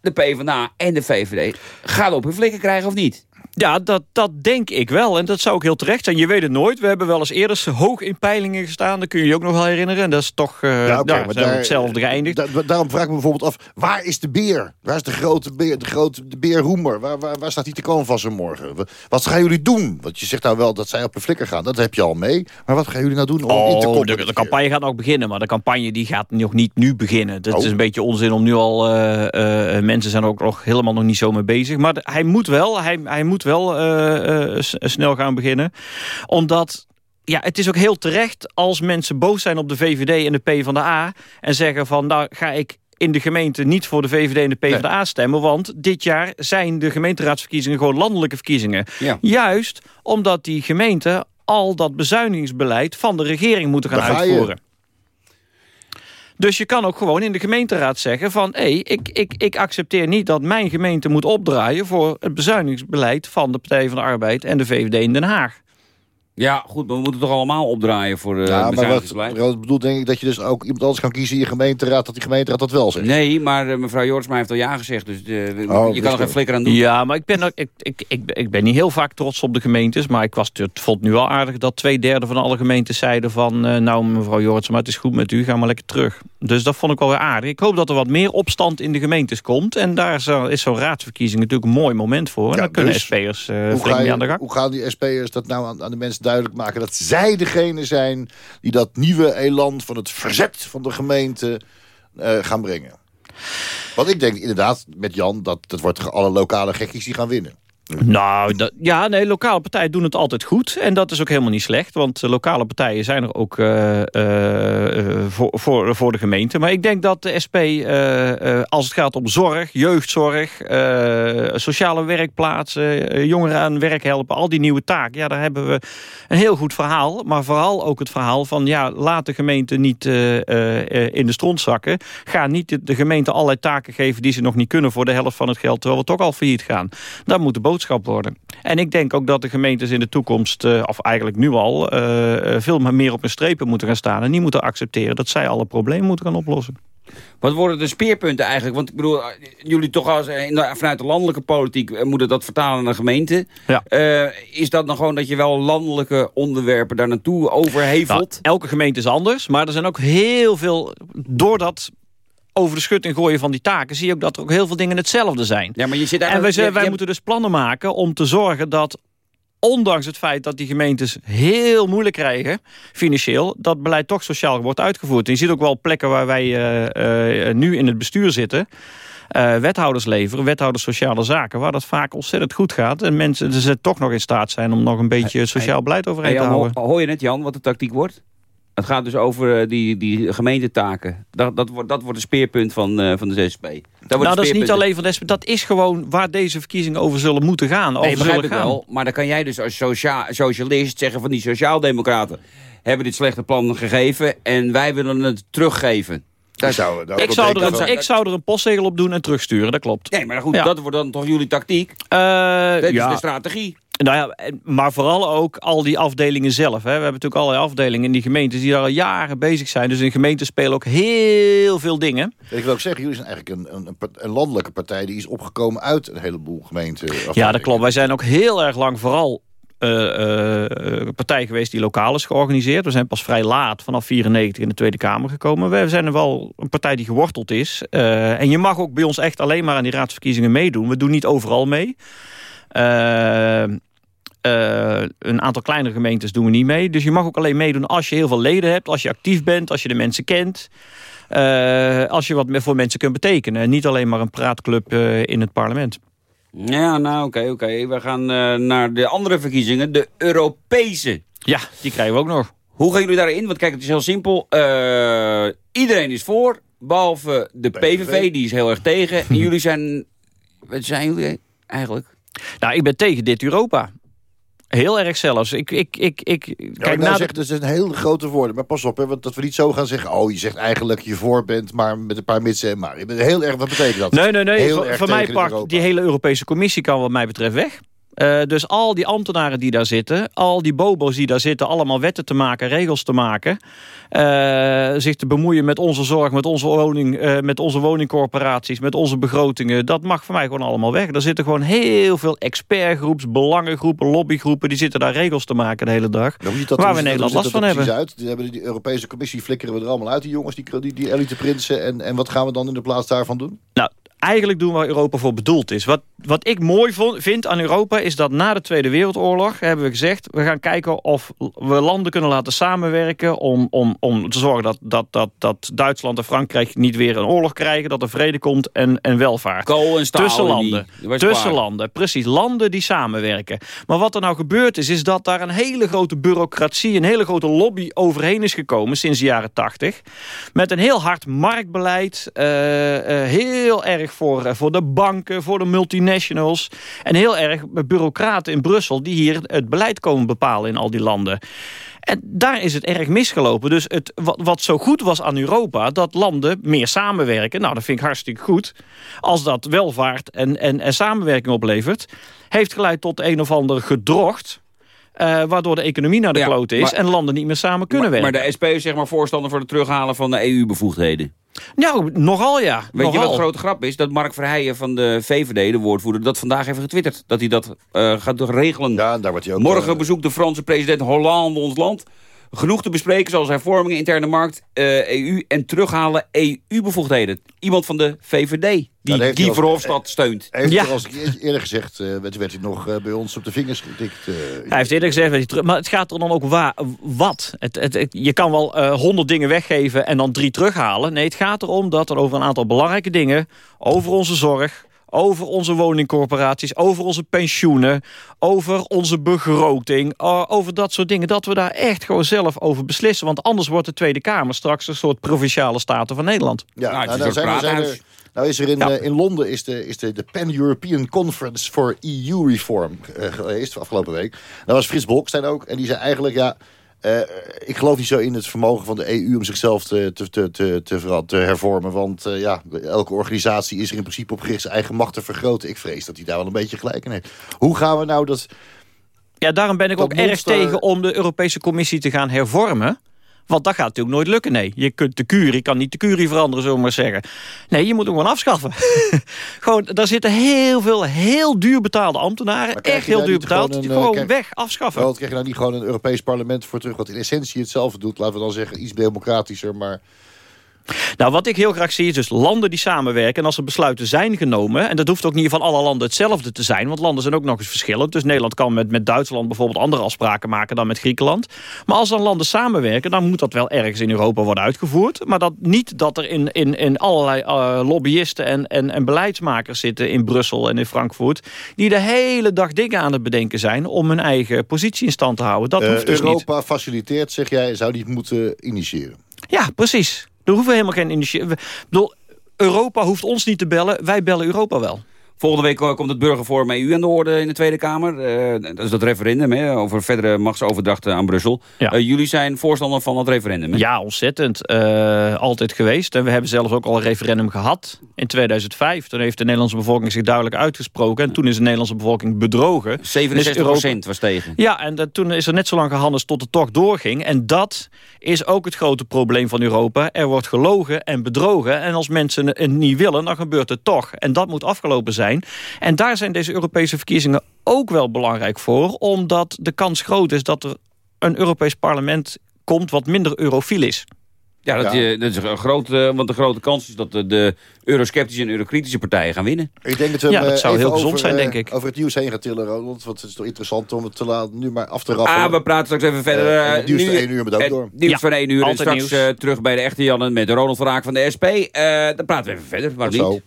de PvdA en de VVD gaan op hun flikken krijgen of niet? Ja, dat, dat denk ik wel. En dat zou ook heel terecht zijn. Je weet het nooit. We hebben wel eens eerder hoog in peilingen gestaan. Dat kun je je ook nog wel herinneren. En dat is toch eh Ja, oké, nou, daar- hetzelfde geëindigd. da- daarom vraag ik me bijvoorbeeld af, waar is de beer? Waar is de grote beer, de grote de beer Roemer? Waar, waar, waar staat die te komen van zijn morgen? Wa- Wat gaan jullie doen? Want je zegt nou wel dat zij op een flikker gaan. Dat heb je al mee. Maar wat gaan jullie nou doen om in te Oh, koppen? de, de campagne gaat nog beginnen, maar de campagne die gaat nog niet nu beginnen. Dat Oh. is een beetje onzin om nu al... eh, eh, mensen zijn er ook nog helemaal nog niet zo mee bezig. Maar de- hij moet wel, hij, hij moet wel eh, eh, s- snel gaan beginnen. Omdat... Ja, het is ook heel terecht als mensen boos zijn op de VVD en de PvdA... en zeggen van, nou ga ik in de gemeente niet voor de VVD en de PvdA stemmen... want dit jaar zijn de gemeenteraadsverkiezingen gewoon landelijke verkiezingen. Ja. Juist omdat die gemeenten al dat bezuinigingsbeleid van de regering moeten gaan uitvoeren. Dus je kan ook gewoon in de gemeenteraad zeggen van... hé, ik, ik, ik accepteer niet dat mijn gemeente moet opdraaien... voor het bezuinigingsbeleid van de Partij van de Arbeid en de VVD in Den Haag. Ja, goed, maar we moeten toch allemaal opdraaien voor de Ja, maar wat bedoelt denk ik dat je dus ook iemand anders kan kiezen in je gemeenteraad... dat die gemeenteraad dat wel zegt. Nee, maar eh, mevrouw Jortsma heeft al ja gezegd, dus eh, Oh, je kan er dus geen flikker aan doen. Ja, maar ik ben, ook- ik, ik, ik, ik ben niet heel vaak trots op de gemeentes... maar ik was, het vond nu wel aardig dat twee derde van alle gemeentes zeiden van... eh, nou, mevrouw Jortsma, het is goed met u, ga maar lekker terug. Dus dat vond ik wel weer aardig. Ik hoop dat er wat meer opstand in de gemeentes komt. En daar is, zo- is zo'n raadsverkiezing natuurlijk een mooi moment voor. En Ja, dan kunnen dus SP'ers eh Hoe, flink ga mee aan de gang. hoe gaan die SP'ers dat nou aan, aan de mensen duidelijk maken... dat zij degene zijn die dat nieuwe elan van het verzet van de gemeente eh, gaan brengen? Want ik denk inderdaad met Jan dat het wordt alle lokale gekkies die gaan winnen. Nou, ja, nee, lokale partijen doen het altijd goed. En dat is ook helemaal niet slecht. Want lokale partijen zijn er ook eh, eh, eh, voor, voor, de gemeente. Maar ik denk dat de SP, als het gaat om zorg, jeugdzorg... sociale werkplaatsen, jongeren aan werk helpen... al die nieuwe taken, ja, daar hebben we een heel goed verhaal. Maar vooral ook het verhaal van... ja, laat de gemeente niet in de stront zakken. Ga niet de, gemeente allerlei taken geven die ze nog niet kunnen... voor de helft van het geld, terwijl we toch al failliet gaan. Dat moet de boodschap worden. En ik denk ook dat de gemeentes in de toekomst... eh, of eigenlijk nu al, eh, eh, veel meer op hun strepen moeten gaan staan... en niet moeten accepteren dat zij alle problemen moeten gaan oplossen. Wat worden de speerpunten eigenlijk? Want ik bedoel, jullie toch als, in de- vanuit de landelijke politiek moeten dat vertalen naar de gemeente. Ja. Is dat dan gewoon dat je wel landelijke onderwerpen daar naartoe overhevelt? Nou, elke gemeente is anders, maar er zijn ook heel veel... door dat over de schutting gooien van die taken... zie je ook dat er ook heel veel dingen hetzelfde zijn. ja, maar je zit En wij, je- je- moeten dus plannen maken om te zorgen dat... ondanks het feit dat die gemeentes heel moeilijk krijgen, financieel... dat beleid toch sociaal wordt uitgevoerd. En je ziet ook wel plekken waar wij eh, eh, nu in het bestuur zitten... eh, wethouders leveren, wethouders sociale zaken... waar dat vaak ontzettend goed gaat. En mensen dus, toch nog in staat zijn om nog een beetje sociaal beleid overheen te houden. ho- hoor je net, Jan, wat de tactiek wordt? Het gaat dus over eh, die, die gemeentetaken. Dat, dat, wordt, dat wordt een speerpunt van, eh, van de ZSP. Dat wordt nou, dat is niet alleen van Despen. Dat is gewoon waar deze verkiezingen over zullen moeten gaan. Over Nee, begrijp ik gaan. wel. Maar dan kan jij dus als socia socialist zeggen van die sociaaldemocraten... hebben dit slechte plan gegeven en wij willen het teruggeven. Dat zou, Ik zou, er een, ik zou er een postzegel op doen en terugsturen, dat klopt. Nee, maar goed, Ja. dat wordt dan toch jullie tactiek? Eh, Dat is ja. de strategie. Nou ja, maar vooral ook al die afdelingen zelf. Hè. We hebben natuurlijk allerlei afdelingen in die gemeentes die daar al jaren bezig zijn. Dus in gemeenten spelen ook heel veel dingen. Ik wil ook zeggen, jullie zijn eigenlijk een, een, een een landelijke partij... die is opgekomen uit een heleboel gemeenten. Ja, dat klopt. Wij zijn ook heel erg lang vooral eh, eh, partij geweest die lokaal is georganiseerd. We zijn pas vrij laat, vanaf 94 in de Tweede Kamer gekomen. We zijn er wel een partij die geworteld is. Eh, en je mag ook bij ons echt alleen maar aan die raadsverkiezingen meedoen. We doen niet overal mee. Eh, een aantal kleinere gemeentes doen we niet mee. Dus je mag ook alleen meedoen als je heel veel leden hebt. Als je actief bent, als je de mensen kent. eh, als je wat meer voor mensen kunt betekenen. En niet alleen maar een praatclub eh, in het parlement. Ja, nou oké, oké. We gaan naar de andere verkiezingen, de Europese. Ja, die krijgen we ook nog. Hoe gaan jullie daarin? Want kijk, het is heel simpel. Iedereen is voor, behalve de PVV, die is heel erg tegen. En jullie zijn... Wat zijn jullie eigenlijk? Nou, ik ben tegen dit Europa. Heel erg zelfs. Ik, ik, ik, ik, Kijk, nou na zegt, dat zijn hele grote woorden. Maar pas op, hè, want dat we niet zo gaan zeggen... oh, je zegt eigenlijk je voor bent, maar met een paar mitsen en maar. Heel erg, wat betekent dat? Nee, nee, nee. Heel Voor, erg voor mij pakt die hele Europese Commissie kan wat mij betreft weg. Eh, dus al die ambtenaren die daar zitten, al die bobo's die daar zitten... allemaal wetten te maken, regels te maken... eh, zich te bemoeien met onze zorg, met onze, woning, eh, met onze woningcorporaties... met onze begrotingen, dat mag voor mij gewoon allemaal weg. Er zitten gewoon heel veel expertgroeps, belangengroepen, lobbygroepen... die zitten daar regels te maken de hele dag, dat- waar we in Nederland last van hebben. Uit? Die, hebben die Europese Commissie flikkeren we er allemaal uit, die jongens, die, die, die elite prinsen. En, en wat gaan we dan in de plaats daarvan doen? Nou, eigenlijk doen waar Europa voor bedoeld is. Wat, wat ik mooi vond, vind aan Europa is dat na de Tweede Wereldoorlog hebben we gezegd... we gaan kijken of we landen kunnen laten samenwerken... om, om, om te zorgen dat, dat, dat, dat Duitsland en Frankrijk niet weer een oorlog krijgen... dat er vrede komt en, en welvaart. Kool en staal. Tussen landen. Tussen landen, precies. Landen die samenwerken. Maar wat er nou gebeurd is, is dat daar een hele grote bureaucratie... een hele grote lobby overheen is gekomen sinds de jaren tachtig. Met een heel hard marktbeleid. eh, eh, heel erg voor, eh, voor de banken, voor de multinationals. En heel erg bureaucraten in Brussel... die hier het beleid komen bepalen in al die landen. En daar is het erg misgelopen. Dus het, wat, wat zo goed was aan Europa, dat landen meer samenwerken. Nou, dat vind ik hartstikke goed. Als dat welvaart en, en, en samenwerking oplevert... heeft geleid tot een of ander gedrocht... eh, waardoor de economie naar de Ja, klote is... maar- en landen niet meer samen kunnen maar, werken. maar de SP is zeg maar voorstander voor het terughalen van de EU-bevoegdheden. Nou, nogal ja. Weet je wat de grote grap is? Dat Mark Verheijen van de VVD, de woordvoerder, dat vandaag heeft getwitterd. Dat hij dat eh, gaat regelen. Ja, daar wordt hij ook... Morgen eh, bezoekt de Franse president Hollande ons land. Genoeg te bespreken zoals hervormingen, interne markt, eh, EU en terughalen EU-bevoegdheden. Iemand van de VVD die hij Verhofstadt steunt. Hij heeft Ja. er eerder gezegd, eh, werd, werd hij nog eh, bij ons op de vingers getikt. eh, Hij heeft eerder gezegd, dat hij terug, maar het gaat er dan ook waar, wat. Het, het, het- je kan wel eh, honderd dingen weggeven en dan drie terughalen. Nee, het gaat erom dat er over een aantal belangrijke dingen... over onze zorg, over onze woningcorporaties, over onze pensioenen... over onze begroting, eh, over dat soort dingen... dat we daar echt gewoon zelf over beslissen. Want anders wordt de Tweede Kamer straks een soort provinciale staten van Nederland. Ja, Nou, is nou, een zijn, er- zijn nou is er in, Ja. eh, in Londen is de, is de, de Pan-European Conference for EU Reform eh, geweest, afgelopen week. Daar was Frits Bolkestein ook. En die zei eigenlijk, ja, eh, ik geloof niet zo in het vermogen van de EU om zichzelf te, te, te, te, te, te hervormen. Want eh, ja, elke organisatie is er in principe op gericht zijn eigen macht te vergroten. Ik vrees dat hij daar wel een beetje gelijk in heeft. Hoe gaan we nou dat... Ja, daarom ben ik Dat ook erg tegen om de Europese Commissie te gaan hervormen. Want dat gaat natuurlijk nooit lukken, nee. Je kunt de curie, kan niet de curie veranderen, zullen we maar zeggen. Nee, je moet hem gewoon afschaffen. gewoon, daar zitten heel veel, heel duur betaalde ambtenaren. Echt heel duur betaald. gewoon een, eh, gewoon krijg- weg, afschaffen. Wel, krijg je nou niet gewoon een Europees parlement voor terug... wat in essentie hetzelfde doet, laten we dan zeggen, iets democratischer, maar... Nou, wat ik heel graag zie is dus landen die samenwerken... en als er besluiten zijn genomen... en dat hoeft ook niet van alle landen hetzelfde te zijn... want landen zijn ook nog eens verschillend. Dus Nederland kan met, met Duitsland bijvoorbeeld andere afspraken maken... dan met Griekenland. Maar als dan landen samenwerken... dan moet dat wel ergens in Europa worden uitgevoerd. Maar dat niet dat er in, in, in allerlei uh, lobbyisten en, en, en beleidsmakers zitten... in Brussel en in Frankfurt... die de hele dag dingen aan het bedenken zijn... om hun eigen positie in stand te houden. Dat Uh, hoeft dus niet. Europa faciliteert, zeg jij, zou niet moeten initiëren. Ja, precies. Er hoeven helemaal geen bedoel, Europa hoeft ons niet te bellen. Wij bellen Europa wel. Volgende week eh, komt het burgerforum EU aan de orde in de Tweede Kamer. Eh, dat is dat referendum hè, over verdere machtsoverdracht aan Brussel. Ja. Eh, jullie zijn voorstander van dat referendum. Hè? Ja, ontzettend. Altijd geweest. En we hebben zelfs ook al een referendum gehad in 2005. Toen heeft de Nederlandse bevolking zich duidelijk uitgesproken. En toen is de Nederlandse bevolking bedrogen. 67 Dus procent was tegen. Ja, en dat- toen is er net zo lang gehandeld tot het toch doorging. En dat is ook het grote probleem van Europa. Er wordt gelogen en bedrogen. En als mensen het niet willen, dan gebeurt het toch. En dat moet afgelopen zijn. En daar zijn deze Europese verkiezingen ook wel belangrijk voor. Omdat de kans groot is dat er een Europees parlement komt wat minder eurofiel is. Ja, dat, Ja. Je, dat is een grote, want de grote kans is dat de, de eurosceptische en eurokritische partijen gaan winnen. Ik denk dat we Ja, dat eh, zou heel gezond over, zijn, eh, denk ik. Over het nieuws heen gaan tillen, Ronald. Want het is toch interessant om het te laten, nu maar af te raffelen. Ah, we praten straks even verder. Eh, eh, het nieuws nu- van één uur met ook het door. Nieuws Ja, van 1 uur en straks nieuws. eh, terug bij de echte Jannen met Ronald van Raak van de SP. Eh dan praten we even verder, zo. niet?